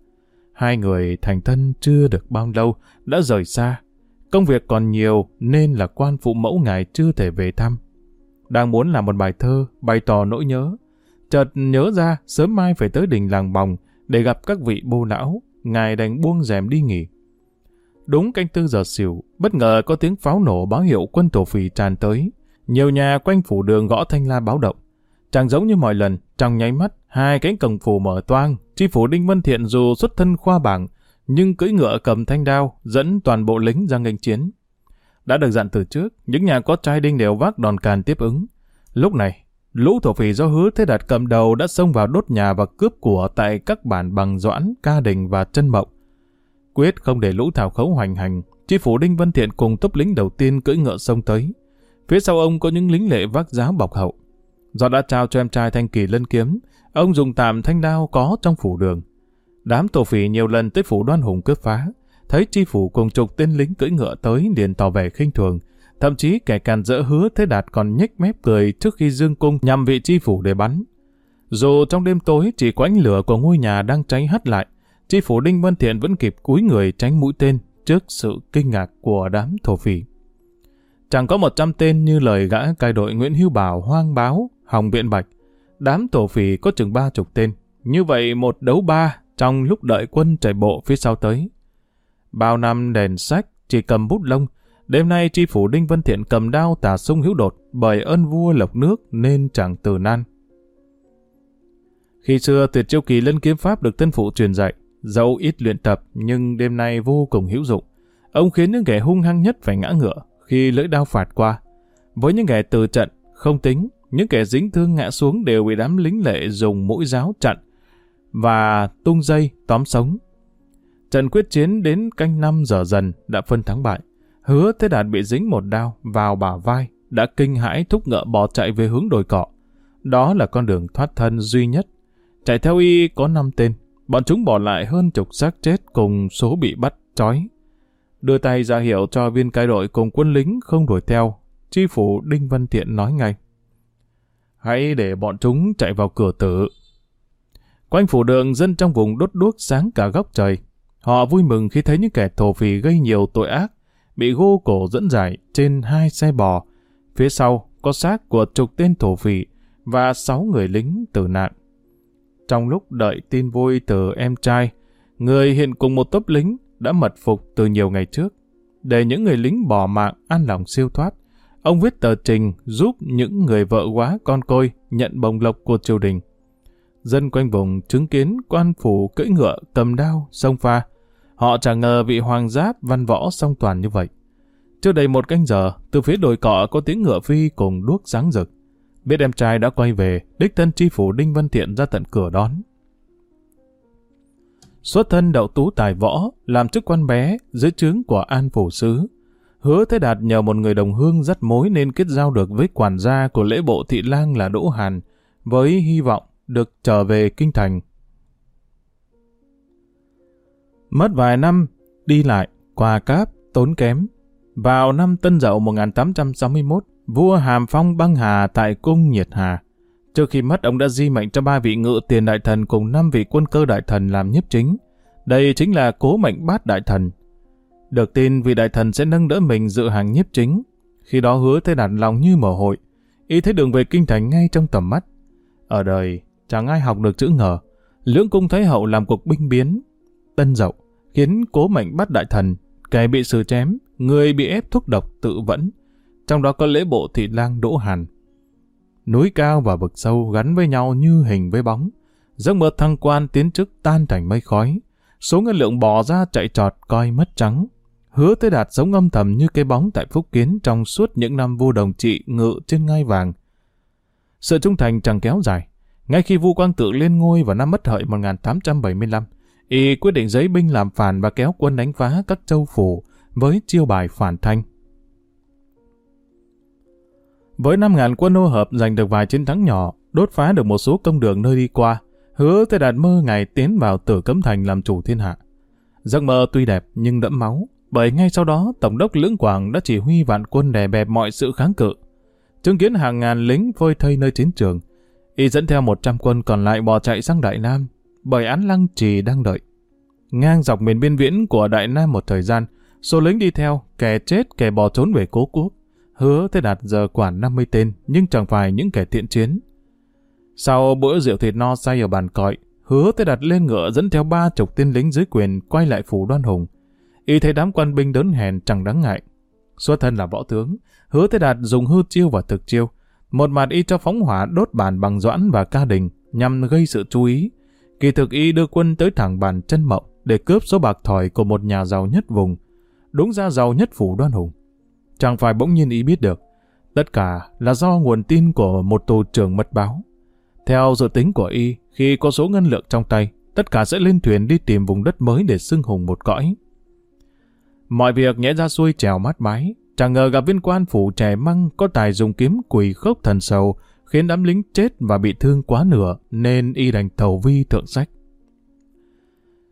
Hai người thành thân chưa được bao lâu, đã rời xa. Công việc còn nhiều nên là quan phụ mẫu ngài chưa thể về thăm đang muốn làm một bài thơ bày tỏ nỗi nhớ. Chợt nhớ ra sớm mai phải tới đình làng bòng để gặp các vị bô lão, ngài đành buông rèm đi nghỉ. Đúng canh tư giờ xỉu, bất ngờ có tiếng pháo nổ báo hiệu quân tổ phỉ tràn tới. Nhiều nhà quanh phủ đường gõ thanh la báo động. Chẳng giống như mọi lần, trong nháy mắt, hai cánh cổng phủ mở toang, chi phủ Đinh Văn Thiện dù xuất thân khoa bảng, nhưng cưỡi ngựa cầm thanh đao, dẫn toàn bộ lính ra nghênh chiến. Đã được dặn từ trước, những nhà có trai đinh đều vác đòn càn tiếp ứng. Lúc này, lũ thổ phỉ do hứa thế đạt cầm đầu đã xông vào đốt nhà và cướp của tại các bản bằng doãn, ca đình và chân mộng. Quyết không để lũ thảo khấu hoành hành, chi phủ Đinh Văn Thiện cùng tốc lính đầu tiên cưỡi ngựa xông tới. Phía sau ông có những lính lệ vác giáo bọc hậu. Do đã trao cho em trai thanh kỳ lân kiếm, ông dùng tạm thanh đao có trong phủ đường. Đám tổ phỉ nhiều lần tới phủ đoan hùng cướp phá, thấy chi phủ cùng chục tên lính cưỡi ngựa tới liền tỏ vẻ khinh thường, thậm chí kẻ càn dỡ hứa thế đạt còn nhếch mép cười trước khi dương cung nhằm vị chi phủ để bắn. Dù trong đêm tối chỉ có ánh lửa của ngôi nhà đang cháy hắt lại, chi phủ Đinh Văn Thiện vẫn kịp cúi người tránh mũi tên trước sự kinh ngạc của đám thổ phỉ. Chẳng có một trăm tên như lời gã cai đội Nguyễn Hữu Bảo hoang báo, hòng biện bạch. Đám thổ phỉ có chừng ba chục tên. Như vậy một đấu ba trong lúc đợi quân chạy bộ phía sau tới. Bao năm đèn sách chỉ cầm bút lông, đêm nay tri phủ Đinh Văn Thiện cầm đao tả sung hữu đột bởi ơn vua lộc nước nên chẳng từ nan. Khi xưa tuyệt chiêu kỳ lân kiếm pháp được tân phụ truyền dạy, dẫu ít luyện tập nhưng đêm nay vô cùng hữu dụng. Ông khiến những kẻ hung hăng nhất phải ngã ngựa khi lưỡi đao phạt qua. Với những kẻ từ trận, không tính, những kẻ dính thương ngã xuống đều bị đám lính lệ dùng mũi giáo chặn và tung dây tóm sống. Trận quyết chiến đến canh năm giờ dần đã phân thắng bại. Hứa Thế Đạt bị dính một đao vào bả vai, đã kinh hãi thúc ngựa bỏ chạy về hướng đồi cọ. Đó là con đường thoát thân duy nhất. Chạy theo y có 5 tên, bọn chúng bỏ lại hơn chục xác chết cùng số bị bắt, trói. Đưa tay ra hiệu cho viên cai đội cùng quân lính không đuổi theo. Chi phủ Đinh Văn Thiện nói ngay. Hãy để bọn chúng chạy vào cửa tử. Quanh phủ đường dân trong vùng đốt đuốc sáng cả góc trời. Họ vui mừng khi thấy những kẻ thổ phỉ gây nhiều tội ác, bị gô cổ dẫn giải trên hai xe bò. Phía sau có xác của chục tên thổ phỉ và sáu người lính tử nạn. Trong lúc đợi tin vui từ em trai, người hiện cùng một tốp lính đã mật phục từ nhiều ngày trước. Để những người lính bỏ mạng an lòng siêu thoát, ông viết tờ trình giúp những người vợ quá con côi nhận bồng lộc của triều đình. Dân quanh vùng chứng kiến quan phủ cưỡi ngựa cầm đao sông pha. Họ chẳng ngờ vị hoàng giáp văn võ song toàn như vậy. Chưa đầy một canh giờ, từ phía đồi cọ có tiếng ngựa phi cùng đuốc sáng rực. Biết em trai đã quay về, đích thân chi phủ Đinh Văn Thiện ra tận cửa đón. Xuất thân đậu tú tài võ, làm chức quan bé dưới trướng của An Phủ Sứ. Hứa Thế Đạt nhờ một người đồng hương dắt mối nên kết giao được với quản gia của lễ bộ thị lang là Đỗ Hàn, với hy vọng được trở về kinh thành. Mất vài năm, đi lại, quà cáp, tốn kém. Vào năm Tân Dậu 1861, vua Hàm Phong băng hà tại cung Nhiệt Hà. Trước khi mất, ông đã di mệnh cho ba vị ngự tiền đại thần cùng năm vị quân cơ đại thần làm nhiếp chính. Đây chính là cố mệnh bát đại thần. Được tin vị đại thần sẽ nâng đỡ mình dự hàng nhiếp chính. Khi đó hứa thế đàn lòng như mở hội. ý thấy đường về kinh thành ngay trong tầm mắt. Ở đời, chẳng ai học được chữ ngờ. Lưỡng cung thái hậu làm cuộc binh biến. Tân dậu, khiến cố mệnh bắt đại thần, kẻ bị xử chém, người bị ép thuốc độc tự vẫn. Trong đó có lễ bộ thị lang Đỗ Hàn. Núi cao và vực sâu gắn với nhau như hình với bóng. Giấc mơ thăng quan tiến chức tan thành mây khói. Số ngân lượng bỏ ra chạy trọt coi mất trắng. Hứa tới đạt sống âm thầm như cây bóng tại Phúc Kiến trong suốt những năm vua đồng trị ngự trên ngai vàng. Sự trung thành chẳng kéo dài. Ngay khi vua Quang Tự lên ngôi vào năm Mất Hợi 1875, y quyết định giấy binh làm phản và kéo quân đánh phá các châu phủ với chiêu bài phản thanh. Với 5.000 quân ô hợp giành được vài chiến thắng nhỏ, đốt phá được một số công đường nơi đi qua, hứa tới đạt mơ ngày tiến vào tử cấm thành làm chủ thiên hạ. Giấc mơ tuy đẹp nhưng đẫm máu, bởi ngay sau đó Tổng đốc Lưỡng Quảng đã chỉ huy vạn quân đè bẹp mọi sự kháng cự. Chứng kiến hàng ngàn lính phơi thây nơi chiến trường, y dẫn theo 100 quân còn lại bỏ chạy sang Đại Nam, bởi án lăng trì đang đợi. Ngang dọc miền biên viễn của Đại Nam một thời gian, số lính đi theo, kẻ chết kẻ bỏ trốn về cố quốc. Hứa thế đạt giờ quản 50 tên, nhưng chẳng phải những kẻ thiện chiến. Sau bữa rượu thịt no say ở bàn cọi, hứa thế đạt lên ngựa dẫn theo ba chục tên lính dưới quyền quay lại phủ đoan hùng. Y thấy đám quan binh đớn hèn chẳng đáng ngại. Xuất thân là võ tướng, hứa thế đạt dùng hư chiêu và thực chiêu. Một mặt y cho phóng hỏa đốt bàn bằng doãn và ca đình nhằm gây sự chú ý. Kỳ thực y đưa quân tới thẳng bàn chân mộng để cướp số bạc thỏi của một nhà giàu nhất vùng. Đúng ra giàu nhất phủ đoan hùng. Chẳng phải bỗng nhiên y biết được. Tất cả là do nguồn tin của một tù trưởng mật báo. Theo dự tính của y, khi có số ngân lượng trong tay, tất cả sẽ lên thuyền đi tìm vùng đất mới để xưng hùng một cõi. Mọi việc nhẽ ra xuôi trèo mát mái, chẳng ngờ gặp viên quan phủ trẻ măng có tài dùng kiếm quỳ khốc thần sầu, khiến đám lính chết và bị thương quá nửa, nên y đành thầu vi thượng sách.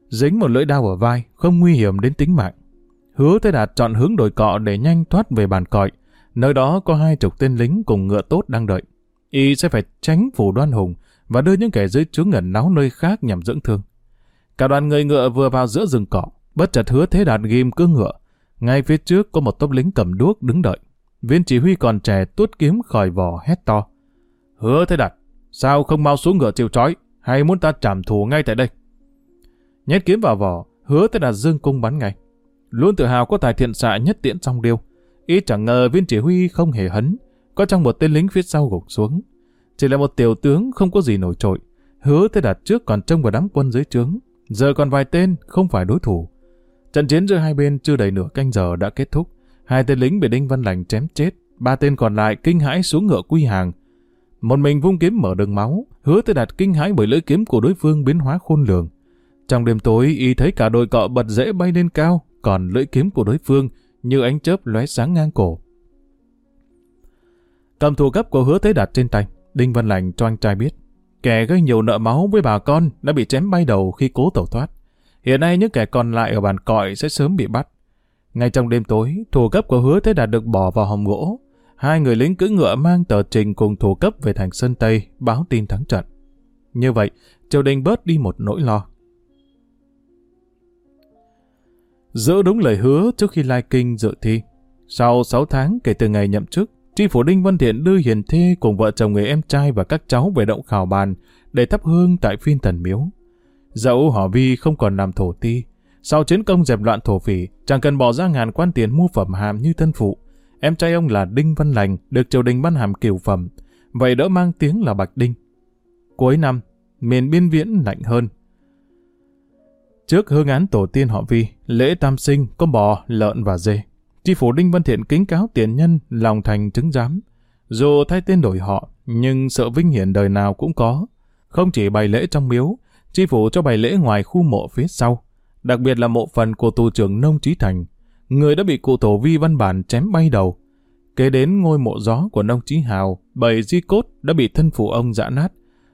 Dính một lưỡi đao ở vai, không nguy hiểm đến tính mạng. Hứa Thế Đạt chọn hướng đồi cọ để nhanh thoát về bàn cọi, nơi đó có hai chục tên lính cùng ngựa tốt đang đợi. Y sẽ phải tránh phủ đoan hùng và đưa những kẻ dưới trướng ngẩn náu nơi khác nhằm dưỡng thương. Cả đoàn người ngựa vừa vào giữa rừng cỏ, bất chợt hứa thế đạt ghim cương ngựa. Ngay phía trước có một tốp lính cầm đuốc đứng đợi. Viên chỉ huy còn trẻ tuốt kiếm khỏi vỏ hét to. Hứa thế đạt, sao không mau xuống ngựa chịu trói, hay muốn ta trảm thù ngay tại đây? Nhét kiếm vào vỏ, hứa thế đạt dương cung bắn ngay. Luôn tự hào có tài thiện xạ nhất tiễn trong điêu. Ý chẳng ngờ viên chỉ huy không hề hấn, có trong một tên lính phía sau gục xuống. Chỉ là một tiểu tướng không có gì nổi trội. Hứa thế đạt trước còn trông vào đám quân dưới trướng. Giờ còn vài tên không phải đối thủ. Trận chiến giữa hai bên chưa đầy nửa canh giờ đã kết thúc. Hai tên lính bị Đinh Văn Lành chém chết. Ba tên còn lại kinh hãi xuống ngựa quy hàng. Một mình vung kiếm mở đường máu. Hứa tới đạt kinh hãi bởi lưỡi kiếm của đối phương biến hóa khôn lường. Trong đêm tối, y thấy cả đôi cọ bật dễ bay lên cao, còn lưỡi kiếm của đối phương như ánh chớp lóe sáng ngang cổ. Cầm thủ cấp của hứa thế đạt trên tay, Đinh Văn Lành cho anh trai biết. Kẻ gây nhiều nợ máu với bà con đã bị chém bay đầu khi cố tẩu thoát. Hiện nay những kẻ còn lại ở bàn cọi sẽ sớm bị bắt. Ngay trong đêm tối, thủ cấp của hứa thế đạt được bỏ vào hòm gỗ. Hai người lính cưỡi ngựa mang tờ trình cùng thủ cấp về thành Sơn Tây báo tin thắng trận. Như vậy, triều đình bớt đi một nỗi lo. Giữ đúng lời hứa trước khi lai kinh dự thi. Sau 6 tháng kể từ ngày nhậm chức, Tri phủ Đinh Văn Thiện đưa Hiền Thê cùng vợ chồng người em trai và các cháu về động khảo bàn để thắp hương tại phiên thần miếu. Dẫu họ Vi không còn làm thổ ti, sau chiến công dẹp loạn thổ phỉ, chẳng cần bỏ ra ngàn quan tiền mua phẩm hàm như thân phụ. Em trai ông là Đinh Văn Lành, được triều đình ban hàm kiều phẩm, vậy đỡ mang tiếng là Bạch Đinh. Cuối năm, miền biên viễn lạnh hơn. Trước hương án tổ tiên họ Vi, lễ tam sinh có bò, lợn và dê. Tri phủ Đinh Văn Thiện kính cáo tiền nhân, lòng thành chứng giám. Dù thay tên đổi họ, nhưng sợ vinh hiển đời nào cũng có. Không chỉ bày lễ trong miếu, tri phủ cho bày lễ ngoài khu mộ phía sau. Đặc biệt là mộ phần của tù trưởng Nông Trí Thành, người đã bị cụ tổ vi văn bản chém bay đầu. Kế đến ngôi mộ gió của Nông chí Hào, bầy di cốt đã bị thân phụ ông dã nát.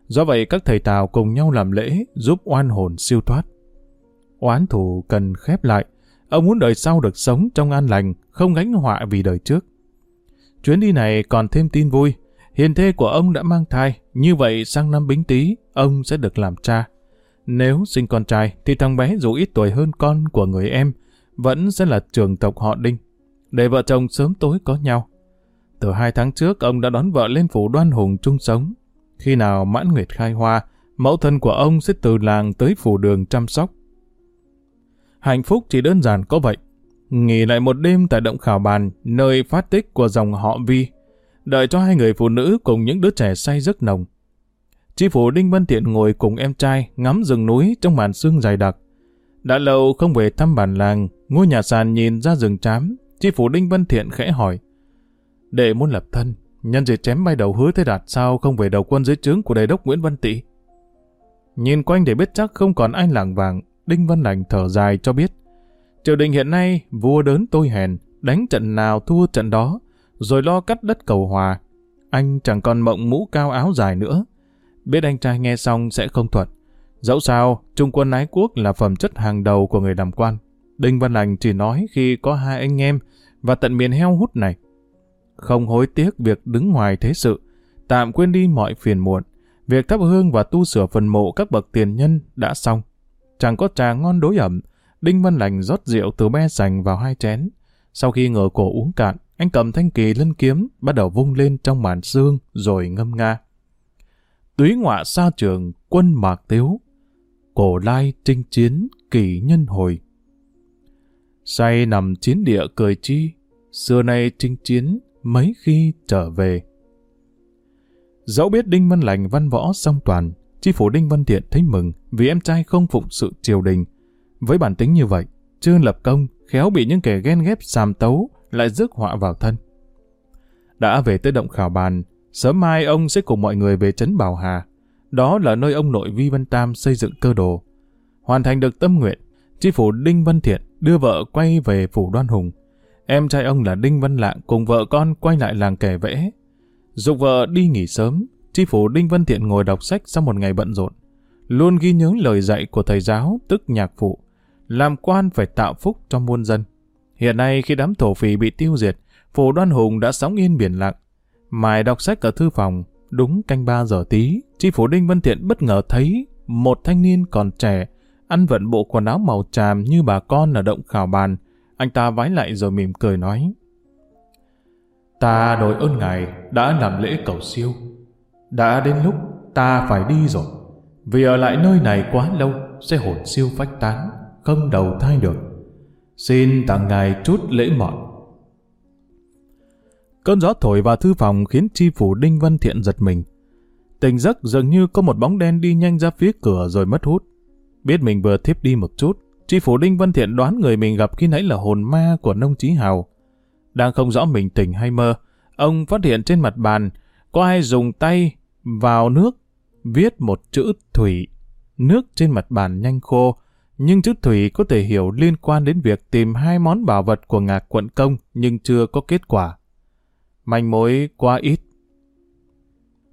Do vậy các thầy tào cùng nhau làm lễ giúp oan hồn siêu thoát. Oán thù cần khép lại, Ông muốn đời sau được sống trong an lành, không gánh họa vì đời trước. Chuyến đi này còn thêm tin vui. Hiền thê của ông đã mang thai, như vậy sang năm bính tý, ông sẽ được làm cha. Nếu sinh con trai, thì thằng bé dù ít tuổi hơn con của người em, vẫn sẽ là trường tộc họ Đinh, để vợ chồng sớm tối có nhau. Từ hai tháng trước, ông đã đón vợ lên phủ đoan hùng chung sống. Khi nào mãn nguyệt khai hoa, mẫu thân của ông sẽ từ làng tới phủ đường chăm sóc. Hạnh phúc chỉ đơn giản có vậy. Nghỉ lại một đêm tại động khảo bàn, nơi phát tích của dòng họ Vi. Đợi cho hai người phụ nữ cùng những đứa trẻ say giấc nồng. Chi phủ Đinh Văn Thiện ngồi cùng em trai ngắm rừng núi trong màn sương dày đặc. Đã lâu không về thăm bản làng, ngôi nhà sàn nhìn ra rừng trám. Chi phủ Đinh Văn Thiện khẽ hỏi. Đệ muốn lập thân, nhân dịp chém bay đầu hứa thế đạt sao không về đầu quân dưới trướng của đại đốc Nguyễn Văn Tị. Nhìn quanh để biết chắc không còn ai làng vàng, Đinh Văn Lành thở dài cho biết. Triều đình hiện nay, vua đớn tôi hèn, đánh trận nào thua trận đó, rồi lo cắt đất cầu hòa. Anh chẳng còn mộng mũ cao áo dài nữa. Biết anh trai nghe xong sẽ không thuận. Dẫu sao, trung quân ái quốc là phẩm chất hàng đầu của người làm quan. Đinh Văn Lành chỉ nói khi có hai anh em và tận miền heo hút này. Không hối tiếc việc đứng ngoài thế sự, tạm quên đi mọi phiền muộn. Việc thắp hương và tu sửa phần mộ các bậc tiền nhân đã xong chẳng có trà ngon đối ẩm. Đinh Văn Lành rót rượu từ be sành vào hai chén. Sau khi ngửa cổ uống cạn, anh cầm thanh kỳ lân kiếm, bắt đầu vung lên trong màn xương, rồi ngâm nga. Túy ngọa xa trường, quân mạc tiếu, cổ lai trinh chiến, kỳ nhân hồi. say nằm chiến địa cười chi, xưa nay trinh chiến, mấy khi trở về. Dẫu biết Đinh Văn Lành văn võ song toàn, chi phủ Đinh Văn Thiện thấy mừng vì em trai không phụng sự triều đình. Với bản tính như vậy, chưa lập công, khéo bị những kẻ ghen ghép xàm tấu, lại rước họa vào thân. Đã về tới động khảo bàn, sớm mai ông sẽ cùng mọi người về trấn Bảo Hà. Đó là nơi ông nội Vi Văn Tam xây dựng cơ đồ. Hoàn thành được tâm nguyện, chi phủ Đinh Văn Thiện đưa vợ quay về phủ Đoan Hùng. Em trai ông là Đinh Văn Lạng cùng vợ con quay lại làng kẻ vẽ. Dục vợ đi nghỉ sớm, chi phủ Đinh Văn Thiện ngồi đọc sách sau một ngày bận rộn. Luôn ghi nhớ lời dạy của thầy giáo, tức nhạc phụ. Làm quan phải tạo phúc cho muôn dân. Hiện nay khi đám thổ phỉ bị tiêu diệt, phủ Đoan Hùng đã sóng yên biển lặng. Mài đọc sách ở thư phòng, đúng canh ba giờ tí, tri phủ Đinh Văn Thiện bất ngờ thấy một thanh niên còn trẻ, ăn vận bộ quần áo màu tràm như bà con ở động khảo bàn. Anh ta vái lại rồi mỉm cười nói. Ta đội ơn ngài đã làm lễ cầu siêu. Đã đến lúc ta phải đi rồi. Vì ở lại nơi này quá lâu sẽ hồn siêu phách tán, không đầu thai được. Xin tặng ngài chút lễ mọn. Cơn gió thổi vào thư phòng khiến chi phủ Đinh Văn Thiện giật mình. Tỉnh giấc dường như có một bóng đen đi nhanh ra phía cửa rồi mất hút. Biết mình vừa thiếp đi một chút, chi phủ Đinh Văn Thiện đoán người mình gặp khi nãy là hồn ma của nông trí hào. Đang không rõ mình tỉnh hay mơ, ông phát hiện trên mặt bàn có ai dùng tay vào nước viết một chữ thủy. Nước trên mặt bàn nhanh khô, nhưng chữ thủy có thể hiểu liên quan đến việc tìm hai món bảo vật của ngạc quận công nhưng chưa có kết quả. Manh mối quá ít.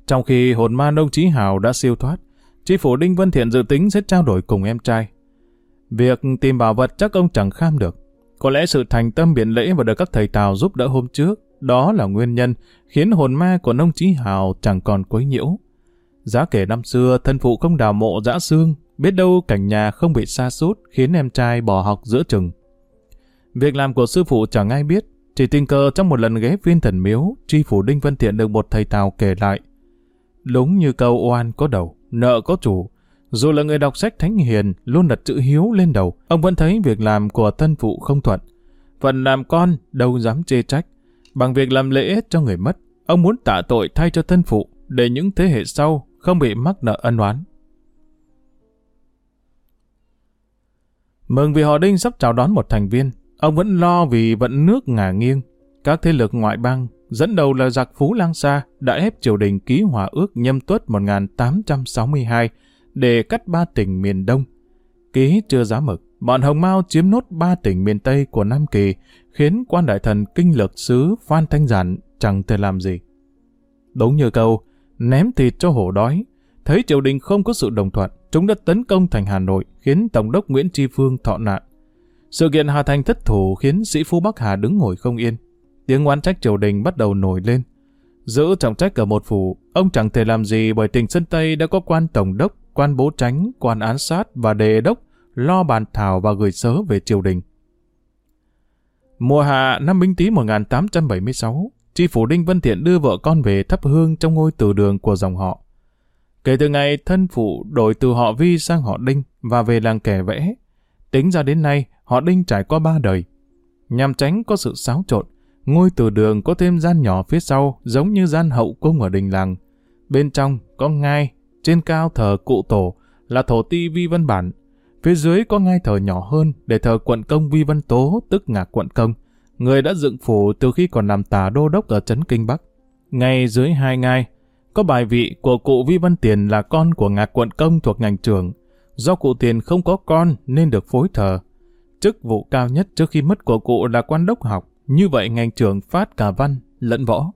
Trong khi hồn ma nông trí hào đã siêu thoát, Chi phủ Đinh Văn Thiện dự tính sẽ trao đổi cùng em trai. Việc tìm bảo vật chắc ông chẳng kham được. Có lẽ sự thành tâm biện lễ và được các thầy tào giúp đỡ hôm trước, đó là nguyên nhân khiến hồn ma của nông trí hào chẳng còn quấy nhiễu. Giá kể năm xưa, thân phụ không đào mộ dã xương, biết đâu cảnh nhà không bị xa sút khiến em trai bỏ học giữa chừng. Việc làm của sư phụ chẳng ai biết, chỉ tình cờ trong một lần ghé viên thần miếu, tri phủ Đinh Văn Thiện được một thầy tào kể lại. Đúng như câu oan có đầu nợ có chủ. Dù là người đọc sách thánh hiền, luôn đặt chữ hiếu lên đầu, ông vẫn thấy việc làm của thân phụ không thuận. Phần làm con đâu dám chê trách. Bằng việc làm lễ cho người mất, ông muốn tạ tội thay cho thân phụ, để những thế hệ sau không bị mắc nợ ân oán. Mừng vì họ Đinh sắp chào đón một thành viên, ông vẫn lo vì vận nước ngả nghiêng. Các thế lực ngoại bang dẫn đầu là giặc Phú Lang Sa đã ép triều đình ký hòa ước nhâm tuất 1862 để cắt ba tỉnh miền Đông. Ký chưa giá mực, bọn Hồng Mao chiếm nốt ba tỉnh miền Tây của Nam Kỳ, khiến quan đại thần kinh lược sứ Phan Thanh Giản chẳng thể làm gì. Đúng như câu, ném thịt cho hổ đói, thấy triều đình không có sự đồng thuận, chúng đã tấn công thành Hà Nội, khiến Tổng đốc Nguyễn Tri Phương thọ nạn. Sự kiện Hà Thành thất thủ khiến sĩ phu Bắc Hà đứng ngồi không yên tiếng oán trách triều đình bắt đầu nổi lên. Giữ trọng trách ở một phủ, ông chẳng thể làm gì bởi tỉnh Sơn Tây đã có quan tổng đốc, quan bố tránh, quan án sát và đề đốc lo bàn thảo và gửi sớ về triều đình. Mùa hạ năm Bính Tý 1876, tri phủ Đinh Văn Thiện đưa vợ con về thắp hương trong ngôi từ đường của dòng họ. Kể từ ngày thân phụ đổi từ họ Vi sang họ Đinh và về làng kẻ vẽ, tính ra đến nay họ Đinh trải qua ba đời. Nhằm tránh có sự xáo trộn, Ngôi từ đường có thêm gian nhỏ phía sau, giống như gian hậu cung ở đình làng. Bên trong có ngai, trên cao thờ cụ tổ, là thổ ti vi văn bản. Phía dưới có ngai thờ nhỏ hơn để thờ quận công vi văn tố, tức ngạc quận công. Người đã dựng phủ từ khi còn làm tà đô đốc ở Trấn Kinh Bắc. Ngay dưới hai ngai, có bài vị của cụ Vi Văn Tiền là con của ngạc quận công thuộc ngành trưởng. Do cụ Tiền không có con nên được phối thờ. Chức vụ cao nhất trước khi mất của cụ là quan đốc học. Như vậy ngành trưởng phát cả văn, lẫn võ.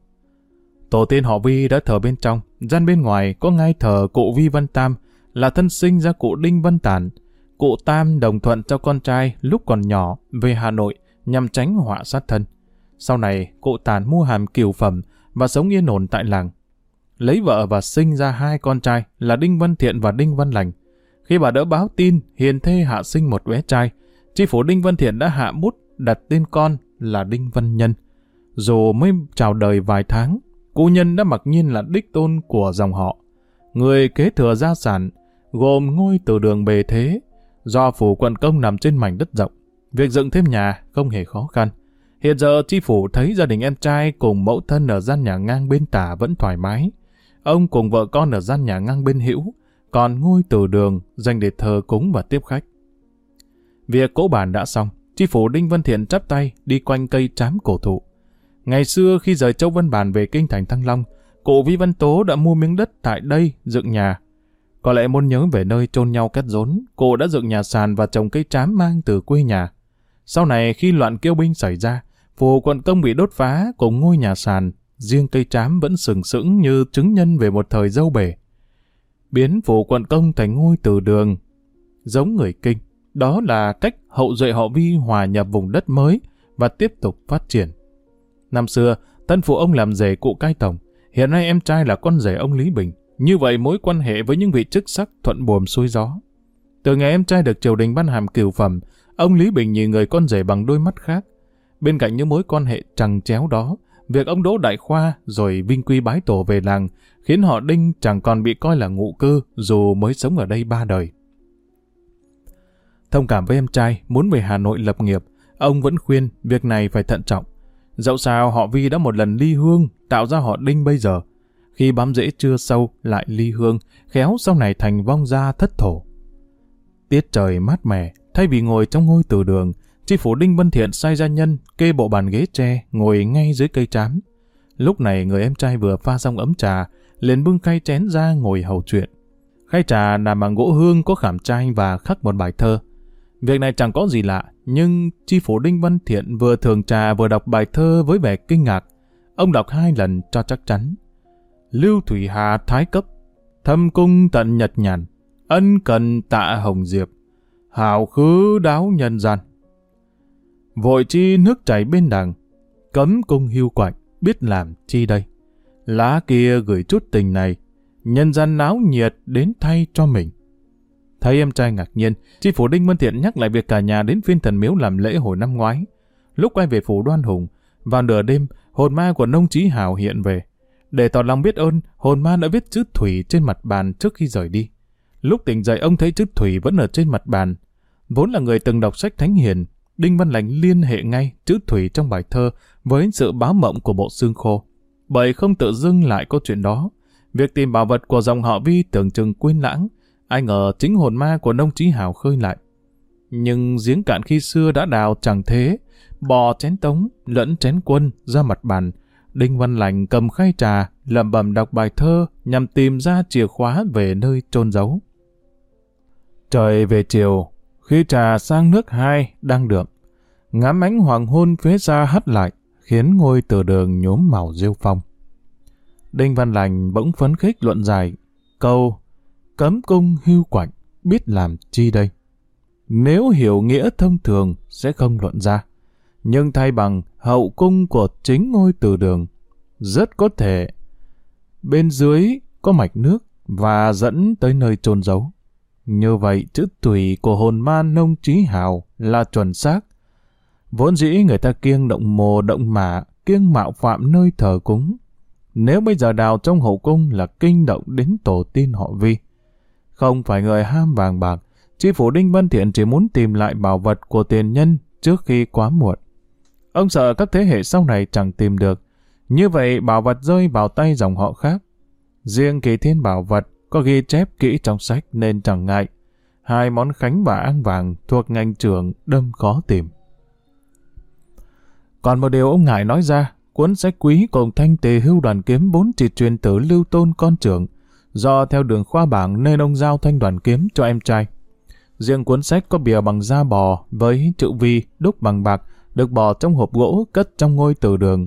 Tổ tiên họ Vi đã thờ bên trong, gian bên ngoài có ngay thờ cụ Vi Văn Tam, là thân sinh ra cụ Đinh Văn Tản. Cụ Tam đồng thuận cho con trai lúc còn nhỏ về Hà Nội nhằm tránh họa sát thân. Sau này, cụ Tản mua hàm kiều phẩm và sống yên ổn tại làng. Lấy vợ và sinh ra hai con trai là Đinh Văn Thiện và Đinh Văn Lành. Khi bà đỡ báo tin hiền thê hạ sinh một bé trai, tri phủ Đinh Văn Thiện đã hạ bút đặt tên con là Đinh Văn Nhân. Dù mới chào đời vài tháng, cụ Nhân đã mặc nhiên là đích tôn của dòng họ. Người kế thừa gia sản gồm ngôi từ đường bề thế, do phủ quận công nằm trên mảnh đất rộng. Việc dựng thêm nhà không hề khó khăn. Hiện giờ chi phủ thấy gia đình em trai cùng mẫu thân ở gian nhà ngang bên tả vẫn thoải mái. Ông cùng vợ con ở gian nhà ngang bên hữu, còn ngôi từ đường dành để thờ cúng và tiếp khách. Việc cỗ bàn đã xong, tri phủ Đinh Văn Thiện chắp tay đi quanh cây trám cổ thụ. Ngày xưa khi rời Châu Văn Bản về kinh thành Thăng Long, cụ Vi Văn Tố đã mua miếng đất tại đây dựng nhà. Có lẽ muốn nhớ về nơi chôn nhau kết rốn, cụ đã dựng nhà sàn và trồng cây trám mang từ quê nhà. Sau này khi loạn kiêu binh xảy ra, phủ quận công bị đốt phá cùng ngôi nhà sàn, riêng cây trám vẫn sừng sững như chứng nhân về một thời dâu bể. Biến phủ quận công thành ngôi từ đường, giống người kinh. Đó là cách hậu duệ họ Vi hòa nhập vùng đất mới và tiếp tục phát triển. Năm xưa, tân phụ ông làm rể cụ cai tổng, hiện nay em trai là con rể ông Lý Bình. Như vậy mối quan hệ với những vị chức sắc thuận buồm xuôi gió. Từ ngày em trai được triều đình ban hàm cửu phẩm, ông Lý Bình nhìn người con rể bằng đôi mắt khác. Bên cạnh những mối quan hệ trằng chéo đó, việc ông Đỗ Đại Khoa rồi vinh quy bái tổ về làng khiến họ Đinh chẳng còn bị coi là ngụ cư dù mới sống ở đây ba đời. Thông cảm với em trai, muốn về Hà Nội lập nghiệp, ông vẫn khuyên việc này phải thận trọng. Dẫu sao họ Vi đã một lần ly hương, tạo ra họ Đinh bây giờ. Khi bám rễ chưa sâu, lại ly hương, khéo sau này thành vong gia thất thổ. Tiết trời mát mẻ, thay vì ngồi trong ngôi từ đường, chi phủ Đinh Vân Thiện sai gia nhân, kê bộ bàn ghế tre, ngồi ngay dưới cây trám. Lúc này người em trai vừa pha xong ấm trà, liền bưng khay chén ra ngồi hầu chuyện. Khay trà làm bằng gỗ hương có khảm trai và khắc một bài thơ. Việc này chẳng có gì lạ, nhưng chi phủ Đinh Văn Thiện vừa thường trà vừa đọc bài thơ với vẻ kinh ngạc. Ông đọc hai lần cho chắc chắn. Lưu Thủy Hà Thái Cấp, thâm cung tận nhật nhàn, ân cần tạ hồng diệp, hào khứ đáo nhân gian. Vội chi nước chảy bên đằng, cấm cung hưu quạnh, biết làm chi đây. Lá kia gửi chút tình này, nhân gian náo nhiệt đến thay cho mình. Thấy em trai ngạc nhiên, chi phủ Đinh Văn Thiện nhắc lại việc cả nhà đến phiên thần miếu làm lễ hồi năm ngoái. Lúc quay về phủ đoan hùng, vào nửa đêm, hồn ma của nông trí hào hiện về. Để tỏ lòng biết ơn, hồn ma đã viết chữ thủy trên mặt bàn trước khi rời đi. Lúc tỉnh dậy ông thấy chữ thủy vẫn ở trên mặt bàn. Vốn là người từng đọc sách thánh hiền, Đinh Văn Lành liên hệ ngay chữ thủy trong bài thơ với sự báo mộng của bộ xương khô. Bởi không tự dưng lại câu chuyện đó. Việc tìm bảo vật của dòng họ Vi tưởng chừng quên lãng, Ai ngờ chính hồn ma của nông trí hào khơi lại. Nhưng giếng cạn khi xưa đã đào chẳng thế, bò chén tống, lẫn chén quân ra mặt bàn. Đinh Văn Lành cầm khay trà, lẩm bẩm đọc bài thơ nhằm tìm ra chìa khóa về nơi trôn giấu. Trời về chiều, khi trà sang nước hai đang đượm, ngắm ánh hoàng hôn phía xa hắt lại, khiến ngôi từ đường nhốm màu rêu phong. Đinh Văn Lành bỗng phấn khích luận giải, câu cấm cung hưu quạnh, biết làm chi đây? Nếu hiểu nghĩa thông thường sẽ không luận ra, nhưng thay bằng hậu cung của chính ngôi từ đường, rất có thể bên dưới có mạch nước và dẫn tới nơi trôn giấu. Như vậy chữ tùy của hồn ma nông trí hào là chuẩn xác. Vốn dĩ người ta kiêng động mồ động mả, kiêng mạo phạm nơi thờ cúng. Nếu bây giờ đào trong hậu cung là kinh động đến tổ tiên họ vi, không phải người ham vàng bạc, chi phủ Đinh Văn Thiện chỉ muốn tìm lại bảo vật của tiền nhân trước khi quá muộn. Ông sợ các thế hệ sau này chẳng tìm được, như vậy bảo vật rơi vào tay dòng họ khác. Riêng kỳ thiên bảo vật có ghi chép kỹ trong sách nên chẳng ngại. Hai món khánh và an vàng thuộc ngành trưởng đâm khó tìm. Còn một điều ông ngại nói ra, cuốn sách quý cùng thanh tề hưu đoàn kiếm bốn chỉ truyền tử lưu tôn con trưởng Do theo đường khoa bảng nên ông giao thanh đoàn kiếm cho em trai. Riêng cuốn sách có bìa bằng da bò với chữ vi đúc bằng bạc được bỏ trong hộp gỗ cất trong ngôi từ đường.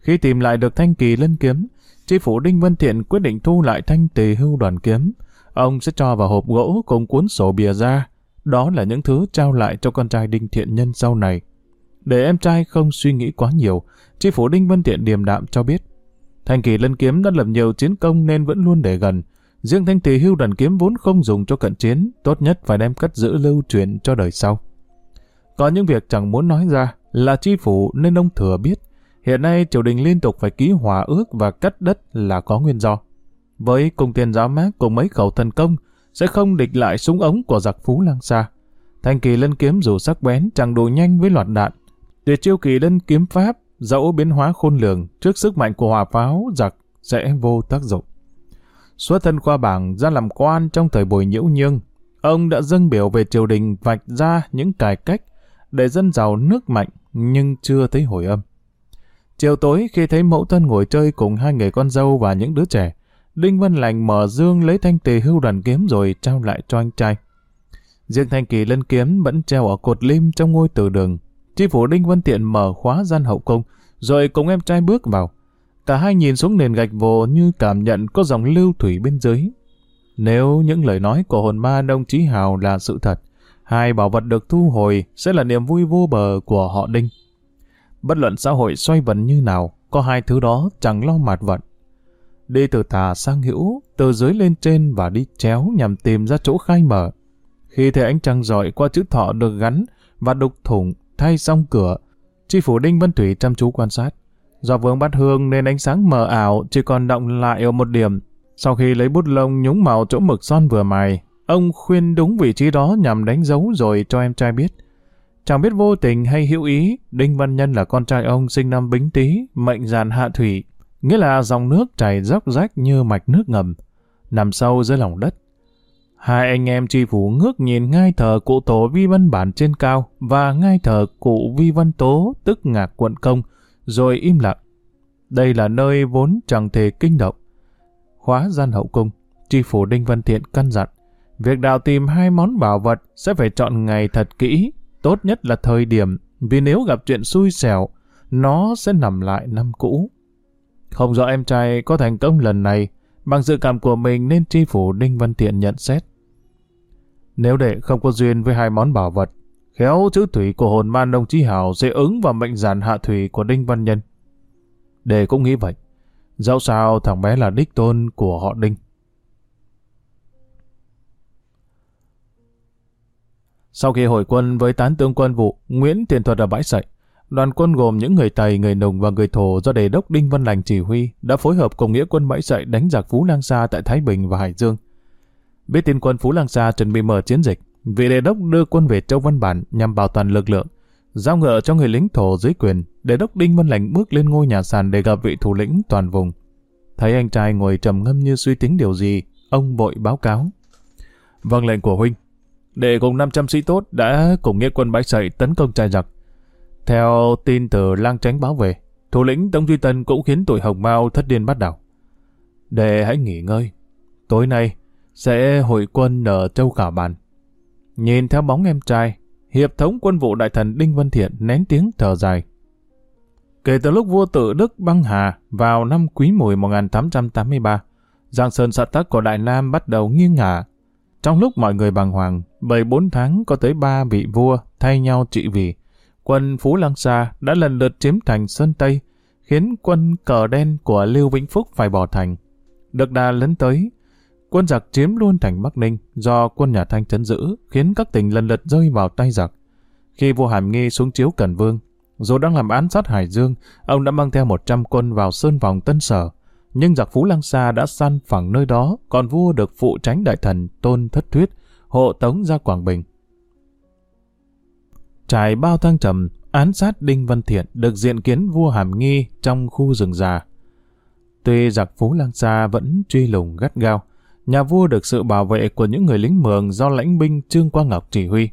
Khi tìm lại được thanh kỳ lân kiếm, tri phủ Đinh Văn Thiện quyết định thu lại thanh tỳ hưu đoàn kiếm. Ông sẽ cho vào hộp gỗ cùng cuốn sổ bìa ra. Đó là những thứ trao lại cho con trai Đinh Thiện Nhân sau này. Để em trai không suy nghĩ quá nhiều, tri phủ Đinh Văn Thiện điềm đạm cho biết Thanh kỳ lân kiếm đã lập nhiều chiến công nên vẫn luôn để gần. Riêng thanh tỷ hưu đoàn kiếm vốn không dùng cho cận chiến, tốt nhất phải đem cất giữ lưu truyền cho đời sau. Có những việc chẳng muốn nói ra là chi phủ nên ông thừa biết. Hiện nay triều đình liên tục phải ký hòa ước và cắt đất là có nguyên do. Với cung tiền giáo mát cùng mấy khẩu thần công sẽ không địch lại súng ống của giặc phú lang xa. Thanh kỳ lân kiếm dù sắc bén chẳng đủ nhanh với loạt đạn. Tuyệt chiêu kỳ lân kiếm pháp dẫu biến hóa khôn lường trước sức mạnh của hỏa pháo giặc sẽ vô tác dụng. Xuất thân khoa bảng ra làm quan trong thời bồi nhiễu nhương, ông đã dâng biểu về triều đình vạch ra những cải cách để dân giàu nước mạnh nhưng chưa thấy hồi âm. Chiều tối khi thấy mẫu thân ngồi chơi cùng hai người con dâu và những đứa trẻ, Đinh Văn Lành mở dương lấy thanh tề hưu đoàn kiếm rồi trao lại cho anh trai. Riêng thanh kỳ lân kiếm vẫn treo ở cột lim trong ngôi từ đường. Chi phủ Đinh Văn Tiện mở khóa gian hậu cung, rồi cùng em trai bước vào. Cả hai nhìn xuống nền gạch vồ như cảm nhận có dòng lưu thủy bên dưới. Nếu những lời nói của hồn ma đông chí Hào là sự thật, hai bảo vật được thu hồi sẽ là niềm vui vô bờ của họ Đinh. Bất luận xã hội xoay vần như nào, có hai thứ đó chẳng lo mạt vận. Đi từ tà sang hữu, từ dưới lên trên và đi chéo nhằm tìm ra chỗ khai mở. Khi thấy ánh trăng rọi qua chữ thọ được gắn và đục thủng thay xong cửa, chi phủ Đinh Văn Thủy chăm chú quan sát. Do vướng bắt hương nên ánh sáng mờ ảo chỉ còn động lại ở một điểm. Sau khi lấy bút lông nhúng màu chỗ mực son vừa mài, ông khuyên đúng vị trí đó nhằm đánh dấu rồi cho em trai biết. Chẳng biết vô tình hay hữu ý, Đinh Văn Nhân là con trai ông sinh năm Bính Tý, mệnh dàn hạ thủy, nghĩa là dòng nước chảy dốc rách như mạch nước ngầm, nằm sâu dưới lòng đất. Hai anh em tri phủ ngước nhìn ngai thờ cụ tổ Vi Văn Bản trên cao và ngai thờ cụ Vi Văn Tố tức ngạc quận công, rồi im lặng. Đây là nơi vốn chẳng thể kinh động. Khóa gian hậu cung, tri phủ Đinh Văn Thiện căn dặn, việc đào tìm hai món bảo vật sẽ phải chọn ngày thật kỹ, tốt nhất là thời điểm, vì nếu gặp chuyện xui xẻo, nó sẽ nằm lại năm cũ. Không rõ em trai có thành công lần này, bằng dự cảm của mình nên tri phủ Đinh Văn Thiện nhận xét. Nếu đệ không có duyên với hai món bảo vật, khéo chữ thủy của hồn man đồng chí Hào sẽ ứng vào mệnh giản hạ thủy của Đinh Văn Nhân. Đệ cũng nghĩ vậy. Dẫu sao thằng bé là đích tôn của họ Đinh. Sau khi hồi quân với tán tướng quân vụ, Nguyễn Tiền Thuật ở bãi sậy, đoàn quân gồm những người Tây, người Nùng và người Thổ do đề đốc Đinh Văn Lành chỉ huy đã phối hợp cùng nghĩa quân bãi sậy đánh giặc Phú Lang Sa tại Thái Bình và Hải Dương. Biết tin quân Phú Lang Sa chuẩn bị mở chiến dịch, vị đề đốc đưa quân về Châu Văn Bản nhằm bảo toàn lực lượng, giao ngựa cho người lính thổ dưới quyền. Đề đốc Đinh Văn Lành bước lên ngôi nhà sàn để gặp vị thủ lĩnh toàn vùng. Thấy anh trai ngồi trầm ngâm như suy tính điều gì, ông vội báo cáo. Vâng lệnh của huynh, đệ cùng 500 sĩ tốt đã cùng nghĩa quân bãi sậy tấn công trai giặc. Theo tin từ lang tránh báo về, thủ lĩnh Tống Duy Tân cũng khiến tụi Hồng Mao thất điên bắt đầu. Đệ hãy nghỉ ngơi. Tối nay, sẽ hội quân ở Châu Khả Bàn. Nhìn theo bóng em trai, Hiệp thống quân vụ đại thần Đinh Văn Thiện nén tiếng thở dài. Kể từ lúc vua tự Đức băng hà vào năm Quý Mùi 1883, Giang Sơn xã tắc của Đại Nam bắt đầu nghiêng ngả. Trong lúc mọi người bàng hoàng, bởi bốn tháng có tới ba vị vua thay nhau trị vì, quân Phú Lăng Sa đã lần lượt chiếm thành Sơn Tây, khiến quân cờ đen của Lưu Vĩnh Phúc phải bỏ thành. Được đà lấn tới, Quân giặc chiếm luôn thành Bắc Ninh do quân nhà Thanh chấn giữ, khiến các tỉnh lần lượt rơi vào tay giặc. Khi vua Hàm Nghi xuống chiếu Cần Vương, dù đang làm án sát Hải Dương, ông đã mang theo 100 quân vào sơn vòng Tân Sở. Nhưng giặc Phú Lăng Sa đã săn phẳng nơi đó, còn vua được phụ tránh đại thần Tôn Thất Thuyết, hộ tống ra Quảng Bình. Trải bao thăng trầm, án sát Đinh Văn Thiện được diện kiến vua Hàm Nghi trong khu rừng già. Tuy giặc Phú Lang Sa vẫn truy lùng gắt gao, nhà vua được sự bảo vệ của những người lính mường do lãnh binh Trương Quang Ngọc chỉ huy.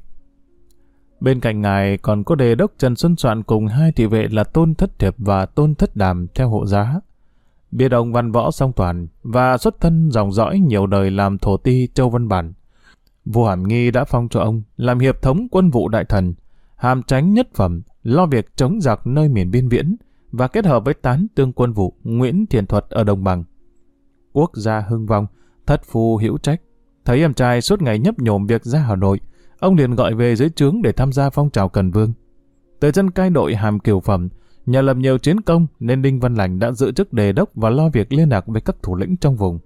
Bên cạnh ngài còn có đề đốc Trần Xuân Soạn cùng hai thị vệ là Tôn Thất Thiệp và Tôn Thất Đàm theo hộ giá. Biết ông văn võ song toàn và xuất thân dòng dõi nhiều đời làm thổ ti Châu Văn Bản. Vua Hàm Nghi đã phong cho ông làm hiệp thống quân vụ đại thần, hàm tránh nhất phẩm, lo việc chống giặc nơi miền biên viễn và kết hợp với tán tương quân vụ Nguyễn Thiền Thuật ở Đồng Bằng. Quốc gia hưng vong, Thất phu hữu trách, thấy em trai suốt ngày nhấp nhổm việc ra Hà Nội, ông liền gọi về dưới trướng để tham gia phong trào Cần Vương. Từ chân cai đội hàm kiều phẩm, nhờ làm nhiều chiến công nên Đinh Văn Lành đã giữ chức đề đốc và lo việc liên lạc với các thủ lĩnh trong vùng.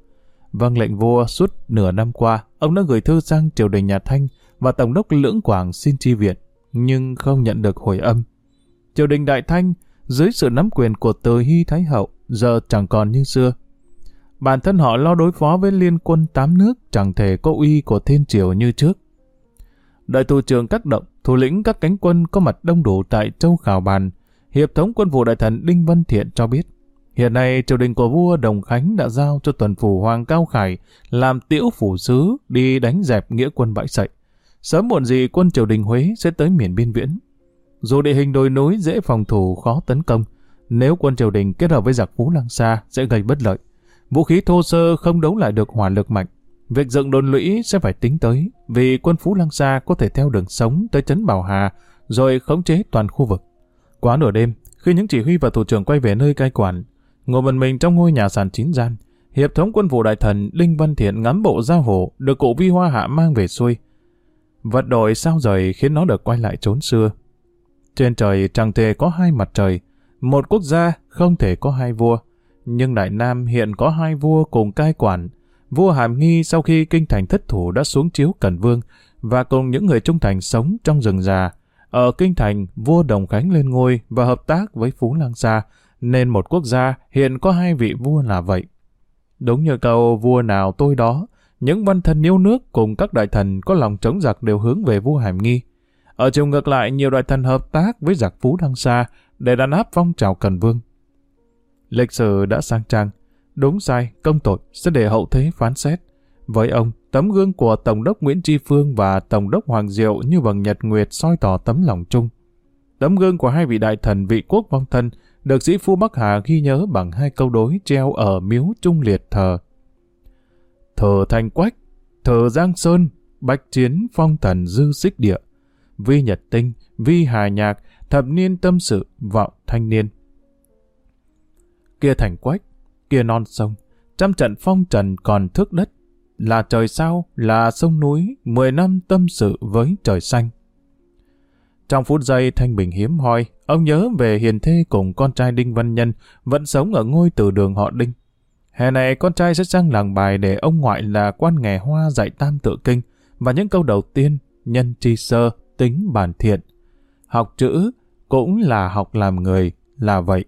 Vâng lệnh vua suốt nửa năm qua, ông đã gửi thư sang triều đình nhà Thanh và tổng đốc Lưỡng Quảng xin chi viện, nhưng không nhận được hồi âm. Triều đình Đại Thanh, dưới sự nắm quyền của Từ Hy Thái Hậu, giờ chẳng còn như xưa. Bản thân họ lo đối phó với liên quân tám nước chẳng thể có uy của thiên triều như trước. Đại thủ trưởng các động, thủ lĩnh các cánh quân có mặt đông đủ tại châu Khảo Bàn, Hiệp thống quân vụ đại thần Đinh Văn Thiện cho biết, hiện nay triều đình của vua Đồng Khánh đã giao cho tuần phủ Hoàng Cao Khải làm tiễu phủ sứ đi đánh dẹp nghĩa quân bãi sậy. Sớm muộn gì quân triều đình Huế sẽ tới miền biên viễn. Dù địa hình đồi núi dễ phòng thủ khó tấn công, nếu quân triều đình kết hợp với giặc Phú Lăng Sa sẽ gây bất lợi. Vũ khí thô sơ không đấu lại được hỏa lực mạnh. Việc dựng đồn lũy sẽ phải tính tới, vì quân Phú Lăng Sa có thể theo đường sống tới trấn Bảo Hà, rồi khống chế toàn khu vực. Quá nửa đêm, khi những chỉ huy và thủ trưởng quay về nơi cai quản, ngồi một mình trong ngôi nhà sàn chín gian, hiệp thống quân vụ đại thần Đinh Văn Thiện ngắm bộ giao hổ được cụ Vi Hoa Hạ mang về xuôi. Vật đổi sao rời khiến nó được quay lại trốn xưa. Trên trời chẳng thể có hai mặt trời, một quốc gia không thể có hai vua, nhưng Đại Nam hiện có hai vua cùng cai quản. Vua Hàm Nghi sau khi kinh thành thất thủ đã xuống chiếu Cần Vương và cùng những người trung thành sống trong rừng già. Ở kinh thành, vua Đồng Khánh lên ngôi và hợp tác với Phú Lang Sa, nên một quốc gia hiện có hai vị vua là vậy. Đúng như câu vua nào tôi đó, những văn thần yêu nước cùng các đại thần có lòng chống giặc đều hướng về vua Hàm Nghi. Ở chiều ngược lại, nhiều đại thần hợp tác với giặc Phú Đăng Sa để đàn áp phong trào Cần Vương. Lịch sử đã sang trang, đúng sai, công tội sẽ để hậu thế phán xét. Với ông, tấm gương của Tổng đốc Nguyễn Tri Phương và Tổng đốc Hoàng Diệu như vầng nhật nguyệt soi tỏ tấm lòng chung. Tấm gương của hai vị đại thần vị quốc vong thân được sĩ phu Bắc Hà ghi nhớ bằng hai câu đối treo ở miếu trung liệt thờ. Thờ Thanh Quách, thờ Giang Sơn, Bạch Chiến phong thần dư xích địa, vi nhật tinh, vi hà nhạc, thập niên tâm sự, vọng thanh niên. Kia thành quách, kia non sông, trăm trận phong trần còn thước đất, là trời sao, là sông núi, mười năm tâm sự với trời xanh. Trong phút giây thanh bình hiếm hoi, ông nhớ về hiền thê cùng con trai Đinh Văn Nhân vẫn sống ở ngôi từ đường họ Đinh. Hè này con trai sẽ sang làng bài để ông ngoại là quan nghề hoa dạy tam tự kinh và những câu đầu tiên nhân tri sơ, tính bản thiện. Học chữ cũng là học làm người, là vậy.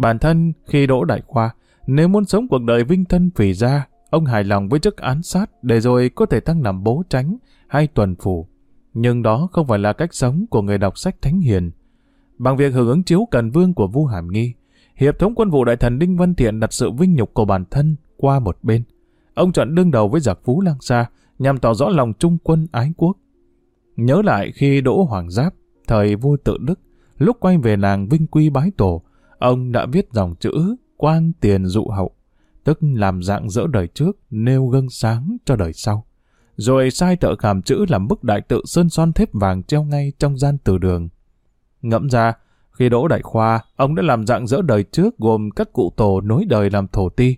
Bản thân khi đỗ đại khoa, nếu muốn sống cuộc đời vinh thân phỉ ra, ông hài lòng với chức án sát để rồi có thể tăng làm bố tránh hay tuần phủ. Nhưng đó không phải là cách sống của người đọc sách thánh hiền. Bằng việc hưởng ứng chiếu cần vương của vua Hàm Nghi, Hiệp thống quân vụ đại thần Đinh Văn Thiện đặt sự vinh nhục của bản thân qua một bên. Ông chọn đương đầu với giặc Phú Lang xa nhằm tỏ rõ lòng trung quân ái quốc. Nhớ lại khi đỗ Hoàng Giáp, thời vua tự Đức, lúc quay về làng Vinh Quy bái tổ, ông đã viết dòng chữ quang tiền dụ hậu, tức làm dạng dỡ đời trước, nêu gương sáng cho đời sau. Rồi sai thợ khảm chữ làm bức đại tự sơn son thép vàng treo ngay trong gian từ đường. Ngẫm ra, khi đỗ đại khoa, ông đã làm dạng dỡ đời trước gồm các cụ tổ nối đời làm thổ ti.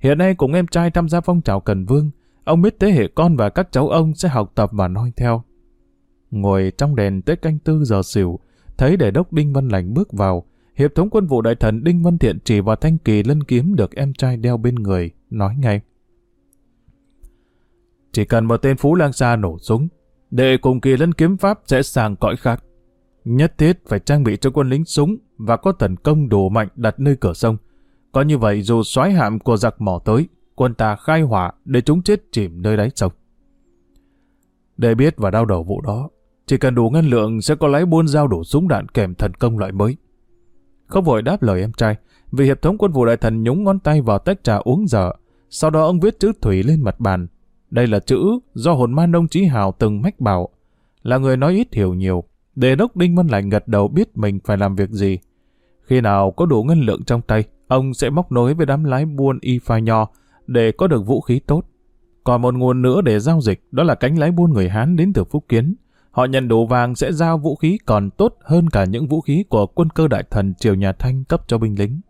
Hiện nay cùng em trai tham gia phong trào Cần Vương, ông biết thế hệ con và các cháu ông sẽ học tập và noi theo. Ngồi trong đèn tới canh tư giờ xỉu, thấy đề đốc Đinh Văn Lành bước vào, hiệp thống quân vụ đại thần Đinh Văn Thiện chỉ vào thanh kỳ lân kiếm được em trai đeo bên người, nói ngay. Chỉ cần một tên phú lang xa nổ súng, để cùng kỳ lân kiếm pháp sẽ sàng cõi khác. Nhất thiết phải trang bị cho quân lính súng và có tấn công đủ mạnh đặt nơi cửa sông. Có như vậy dù xoáy hạm của giặc mỏ tới, quân ta khai hỏa để chúng chết chìm nơi đáy sông. Để biết và đau đầu vụ đó, chỉ cần đủ ngân lượng sẽ có lái buôn giao đủ súng đạn kèm thần công loại mới. Không vội đáp lời em trai, vì hiệp thống quân vụ đại thần nhúng ngón tay vào tách trà uống dở. Sau đó ông viết chữ thủy lên mặt bàn. Đây là chữ do hồn ma nông trí hào từng mách bảo. Là người nói ít hiểu nhiều, đề đốc Đinh Văn Lành gật đầu biết mình phải làm việc gì. Khi nào có đủ ngân lượng trong tay, ông sẽ móc nối với đám lái buôn y phai nho để có được vũ khí tốt. Còn một nguồn nữa để giao dịch đó là cánh lái buôn người Hán đến từ Phúc Kiến. Họ nhận đủ vàng sẽ giao vũ khí còn tốt hơn cả những vũ khí của quân cơ đại thần triều nhà Thanh cấp cho binh lính.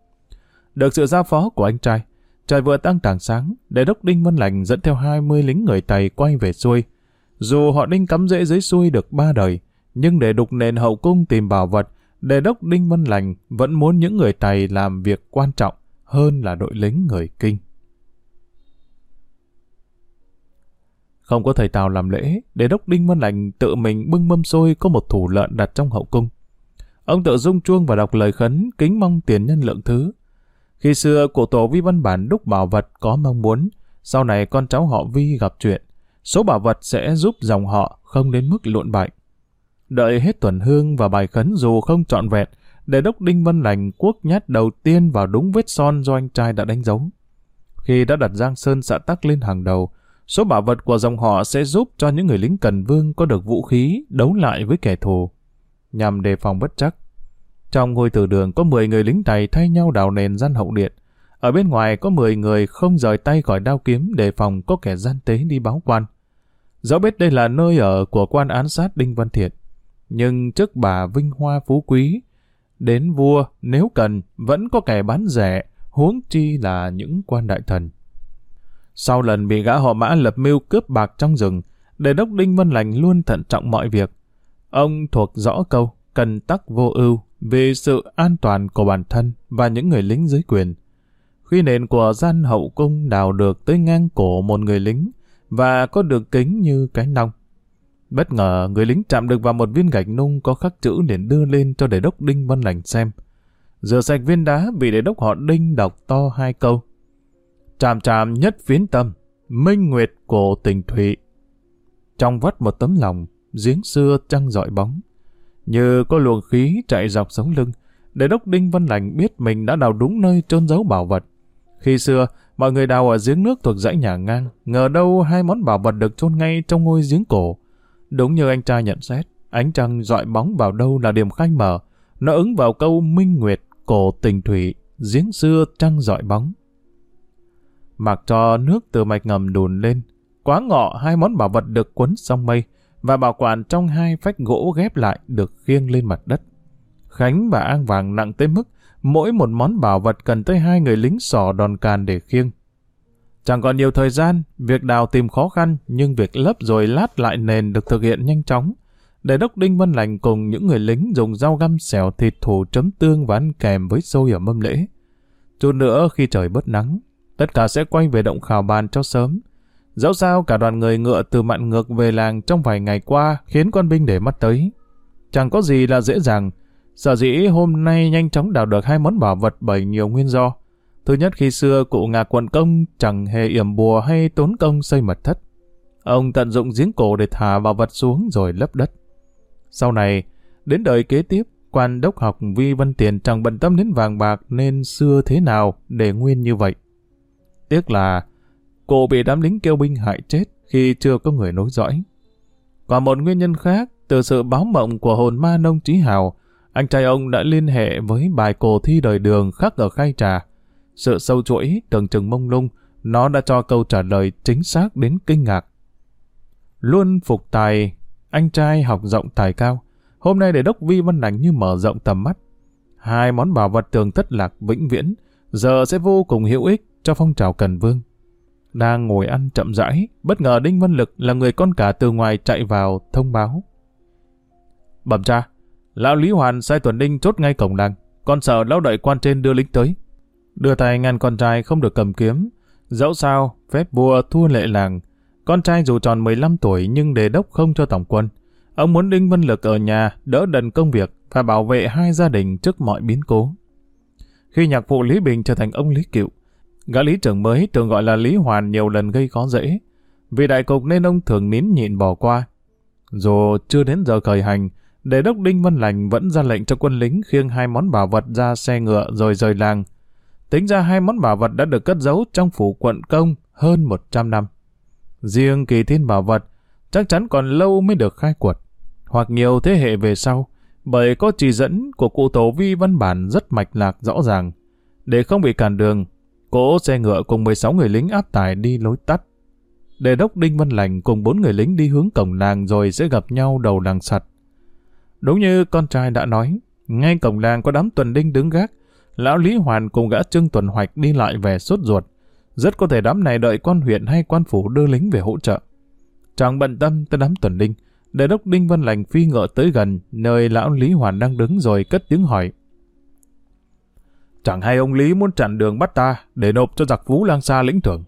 Được sự giao phó của anh trai, trời vừa tăng tảng sáng, để đốc Đinh Văn Lành dẫn theo 20 lính người Tày quay về xuôi. Dù họ đinh cắm rễ dưới xuôi được ba đời, nhưng để đục nền hậu cung tìm bảo vật, đề đốc Đinh Văn Lành vẫn muốn những người Tày làm việc quan trọng hơn là đội lính người Kinh. Không có thầy Tào làm lễ, để đốc Đinh Văn Lành tự mình bưng mâm xôi có một thủ lợn đặt trong hậu cung. Ông tự dung chuông và đọc lời khấn, kính mong tiền nhân lượng thứ. Khi xưa, cổ tổ Vi Văn Bản đúc bảo vật có mong muốn, sau này con cháu họ Vi gặp chuyện. số bảo vật sẽ giúp dòng họ không đến mức lộn bại. Đợi hết tuần hương và bài khấn dù không trọn vẹn, để đốc Đinh Văn Lành quốc nhát đầu tiên vào đúng vết son do anh trai đã đánh dấu. Khi đã đặt Giang Sơn xã tắc lên hàng đầu, số bảo vật của dòng họ sẽ giúp cho những người lính cần vương có được vũ khí đấu lại với kẻ thù, nhằm đề phòng bất chắc. Trong ngôi tử đường có 10 người lính này thay nhau đào nền gian hậu điện. Ở bên ngoài có 10 người không rời tay khỏi đao kiếm đề phòng có kẻ gian tế đi báo quan. Dẫu biết đây là nơi ở của quan án sát Đinh Văn Thiện, nhưng trước bà vinh hoa phú quý, đến vua nếu cần vẫn có kẻ bán rẻ, huống chi là những quan đại thần. Sau lần bị gã họ mã lập mưu cướp bạc trong rừng, đề đốc Đinh Văn Lành luôn thận trọng mọi việc. Ông thuộc rõ câu, cần tắc vô ưu về sự an toàn của bản thân và những người lính dưới quyền. Khi nền của gian hậu cung đào được tới ngang cổ một người lính và có đường kính như cái nong. Bất ngờ người lính chạm được vào một viên gạch nung có khắc chữ liền đưa lên cho đề đốc Đinh Văn Lành xem. Rửa sạch viên đá bị đề đốc họ Đinh đọc to hai câu. Chạm chạm nhất phiến tâm, minh nguyệt cổ tình thủy. Trong vắt một tấm lòng, giếng xưa trăng dọi bóng. Như có luồng khí chạy dọc sống lưng, để đốc Đinh Văn Lành biết mình đã đào đúng nơi trôn giấu bảo vật. Khi xưa, mọi người đào ở giếng nước thuộc dãy nhà ngang, ngờ đâu hai món bảo vật được chôn ngay trong ngôi giếng cổ. Đúng như anh trai nhận xét, ánh trăng dọi bóng vào đâu là điểm khai mở, nó ứng vào câu minh nguyệt, cổ tình thủy, giếng xưa trăng dọi bóng. Mặc cho nước từ mạch ngầm đùn lên, quá ngọ hai món bảo vật được quấn xong mây, và bảo quản trong hai phách gỗ ghép lại được khiêng lên mặt đất. Khánh và An Vàng nặng tới mức mỗi một món bảo vật cần tới hai người lính sò đòn càn để khiêng. Chẳng còn nhiều thời gian, việc đào tìm khó khăn, nhưng việc lấp rồi lát lại nền được thực hiện nhanh chóng. Để đốc Đinh Văn Lành cùng những người lính dùng dao găm xẻo thịt thủ chấm tương và ăn kèm với xôi ở mâm lễ. Chút nữa khi trời bớt nắng, tất cả sẽ quay về động khảo bàn cho sớm. Dẫu sao cả đoàn người ngựa từ mặn ngược về làng trong vài ngày qua khiến quân binh để mắt tới. Chẳng có gì là dễ dàng. Sở dĩ hôm nay nhanh chóng đào được hai món bảo vật bởi nhiều nguyên do. Thứ nhất khi xưa cụ ngạc quận công chẳng hề yểm bùa hay tốn công xây mật thất. Ông tận dụng giếng cổ để thả bảo vật xuống rồi lấp đất. Sau này, đến đời kế tiếp, quan đốc học Vi Văn Tiền chẳng bận tâm đến vàng bạc nên xưa thế nào để nguyên như vậy. Tiếc là Cô bị đám lính kêu binh hại chết khi chưa có người nối dõi. Còn một nguyên nhân khác, từ sự báo mộng của hồn ma nông trí hào, anh trai ông đã liên hệ với bài cổ thi đời đường khắc ở khai trà. Sự sâu chuỗi, tưởng chừng mông lung, nó đã cho câu trả lời chính xác đến kinh ngạc. Luôn phục tài, anh trai học rộng tài cao. Hôm nay để đốc Vi Văn Lành như mở rộng tầm mắt. Hai món bảo vật tường thất lạc vĩnh viễn, giờ sẽ vô cùng hữu ích cho phong trào Cần Vương. Đang ngồi ăn chậm rãi, bất ngờ Đinh Văn Lực là người con cả từ ngoài chạy vào thông báo. Bẩm cha, lão Lý Hoàn sai tuần đinh chốt ngay cổng làng, con sợ lão đợi quan trên đưa lính tới. Đưa tay ngăn con trai không được cầm kiếm, dẫu sao, phép vua thua lệ làng. Con trai dù tròn 15 tuổi nhưng đề đốc không cho tổng quân. Ông muốn Đinh Văn Lực ở nhà đỡ đần công việc và bảo vệ hai gia đình trước mọi biến cố. Khi nhạc phụ Lý Bình trở thành ông Lý Cựu, Gã lý trưởng mới thường gọi là Lý Hoàn nhiều lần gây khó dễ. Vì đại cục nên ông thường nín nhịn bỏ qua. Dù chưa đến giờ khởi hành, đề đốc Đinh Văn Lành vẫn ra lệnh cho quân lính khiêng hai món bảo vật ra xe ngựa rồi rời làng. Tính ra hai món bảo vật đã được cất giấu trong phủ quận công hơn 100 năm. Riêng kỳ thiên bảo vật chắc chắn còn lâu mới được khai quật, hoặc nhiều thế hệ về sau, bởi có chỉ dẫn của cụ tổ vi văn bản rất mạch lạc rõ ràng. Để không bị cản đường, Cỗ xe ngựa cùng 16 người lính áp tải đi lối tắt. Đề đốc Đinh Văn Lành cùng bốn người lính đi hướng cổng làng rồi sẽ gặp nhau đầu làng sặt. Đúng như con trai đã nói, ngay cổng làng có đám tuần đinh đứng gác, lão Lý Hoàn cùng gã Trương Tuần Hoạch đi lại về sốt ruột. Rất có thể đám này đợi quan huyện hay quan phủ đưa lính về hỗ trợ. Chẳng bận tâm tới đám tuần đinh, đề đốc Đinh Văn Lành phi ngựa tới gần nơi lão Lý Hoàn đang đứng rồi cất tiếng hỏi. Chẳng hay ông Lý muốn chặn đường bắt ta để nộp cho giặc Phú Lang Sa lĩnh thưởng.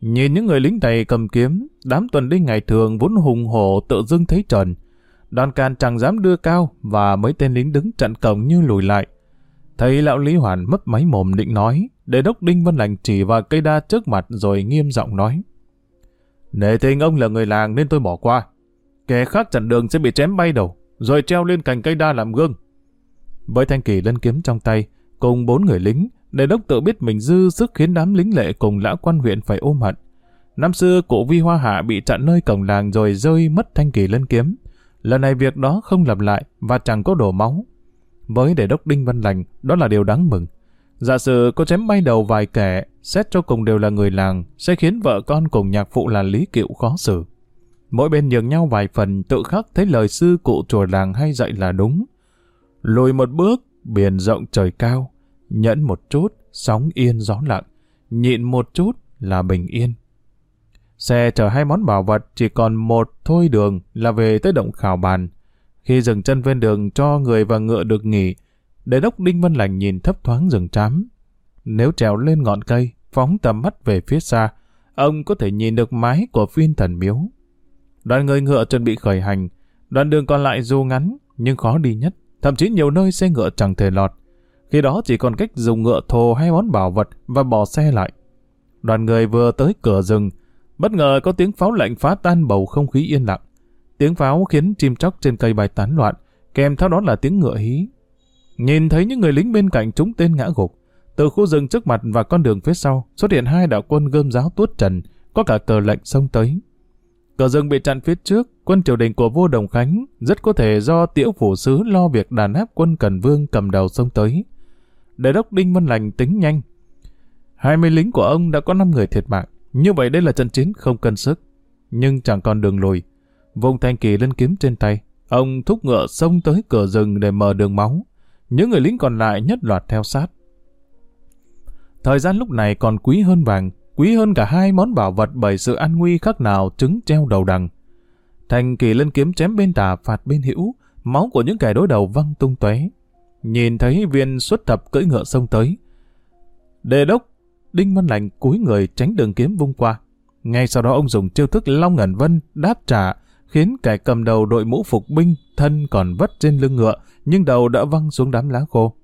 Nhìn những người lính này cầm kiếm, đám tuần đinh ngày thường vốn hùng hổ tự dưng thấy trần. Đoàn can chẳng dám đưa cao và mấy tên lính đứng chặn cổng như lùi lại. Thấy lão Lý Hoàn mất máy mồm định nói, để đốc Đinh Văn Lành chỉ vào cây đa trước mặt rồi nghiêm giọng nói. Nể tình ông là người làng nên tôi bỏ qua. Kẻ khác chặn đường sẽ bị chém bay đầu, rồi treo lên cành cây đa làm gương. Với thanh kỳ lân kiếm trong tay, cùng bốn người lính, để đốc tự biết mình dư sức khiến đám lính lệ cùng lã quan huyện phải ôm hận. Năm xưa cụ Vi Hoa Hạ bị chặn nơi cổng làng rồi rơi mất thanh kỳ lân kiếm. Lần này việc đó không lặp lại và chẳng có đổ máu. Với đệ đốc Đinh Văn Lành, đó là điều đáng mừng. Giả sử có chém bay đầu vài kẻ, xét cho cùng đều là người làng, sẽ khiến vợ con cùng nhạc phụ là Lý Kiệu khó xử. Mỗi bên nhường nhau vài phần tự khắc thấy lời sư cụ chùa làng hay dạy là đúng. Lùi một bước, biển rộng trời cao, nhẫn một chút, sóng yên gió lặng, nhịn một chút là bình yên. Xe chở hai món bảo vật chỉ còn một thôi đường là về tới động khảo bàn. Khi dừng chân ven đường cho người và ngựa được nghỉ, để đốc Đinh Văn Lành nhìn thấp thoáng rừng trám. Nếu trèo lên ngọn cây, phóng tầm mắt về phía xa, ông có thể nhìn được mái của phiên thần miếu. Đoàn người ngựa chuẩn bị khởi hành, đoạn đường còn lại dù ngắn nhưng khó đi nhất, thậm chí nhiều nơi xe ngựa chẳng thể lọt. Khi đó chỉ còn cách dùng ngựa thồ hay món bảo vật và bỏ xe lại. Đoàn người vừa tới cửa rừng, bất ngờ có tiếng pháo lệnh phá tan bầu không khí yên lặng. Tiếng pháo khiến chim chóc trên cây bay tán loạn, kèm theo đó là tiếng ngựa hí. Nhìn thấy những người lính bên cạnh chúng tên ngã gục, từ khu rừng trước mặt và con đường phía sau xuất hiện hai đạo quân gươm giáo tuốt trần, có cả cờ lệnh xông tới. Cờ rừng bị chặn phía trước, quân triều đình của vua Đồng Khánh rất có thể do tiễu phủ sứ lo việc đàn áp quân Cần Vương cầm đầu xông tới. Đại đốc Đinh Văn Lành tính nhanh. Hai mươi lính của ông đã có năm người thiệt mạng, như vậy đây là trận chiến không cân sức. Nhưng chẳng còn đường lùi. Vùng thanh kỳ lên kiếm trên tay, ông thúc ngựa xông tới cửa rừng để mở đường máu. Những người lính còn lại nhất loạt theo sát. Thời gian lúc này còn quý hơn vàng, quý hơn cả hai món bảo vật bởi sự an nguy khác nào trứng treo đầu đằng. Thành kỳ lên kiếm chém bên tà phạt bên hữu, máu của những kẻ đối đầu văng tung tóe. Nhìn thấy viên xuất thập cưỡi ngựa xông tới. Đề đốc, Đinh Văn Lành cúi người tránh đường kiếm vung qua. Ngay sau đó ông dùng chiêu thức Long Ngẩn Vân đáp trả, khiến kẻ cầm đầu đội mũ phục binh, thân còn vất trên lưng ngựa, nhưng đầu đã văng xuống đám lá khô.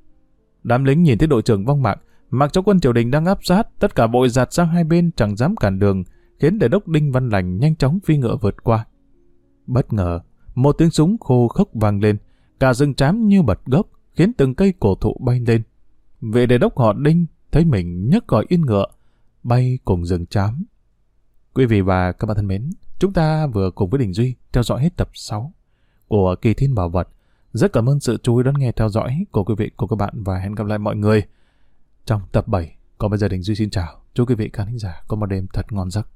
Đám lính nhìn thấy đội trưởng vong mạng, mặc cho quân triều đình đang áp sát, tất cả bội giạt sang hai bên chẳng dám cản đường, khiến đề đốc Đinh Văn Lành nhanh chóng phi ngựa vượt qua. Bất ngờ, một tiếng súng khô khốc vang lên, cả rừng trám như bật gốc, khiến từng cây cổ thụ bay lên. Vệ đề đốc họ Đinh thấy mình nhấc gọi yên ngựa, bay cùng rừng trám. Quý vị và các bạn thân mến, chúng ta vừa cùng với Đình Duy theo dõi hết tập 6 của Kỳ Thiên Bảo Vật. Rất cảm ơn sự chú ý đón nghe theo dõi của quý vị, của các bạn và hẹn gặp lại mọi người trong tập 7. Còn bây giờ Đình Duy xin chào. Chúc quý vị khán giả có một đêm thật ngon giấc.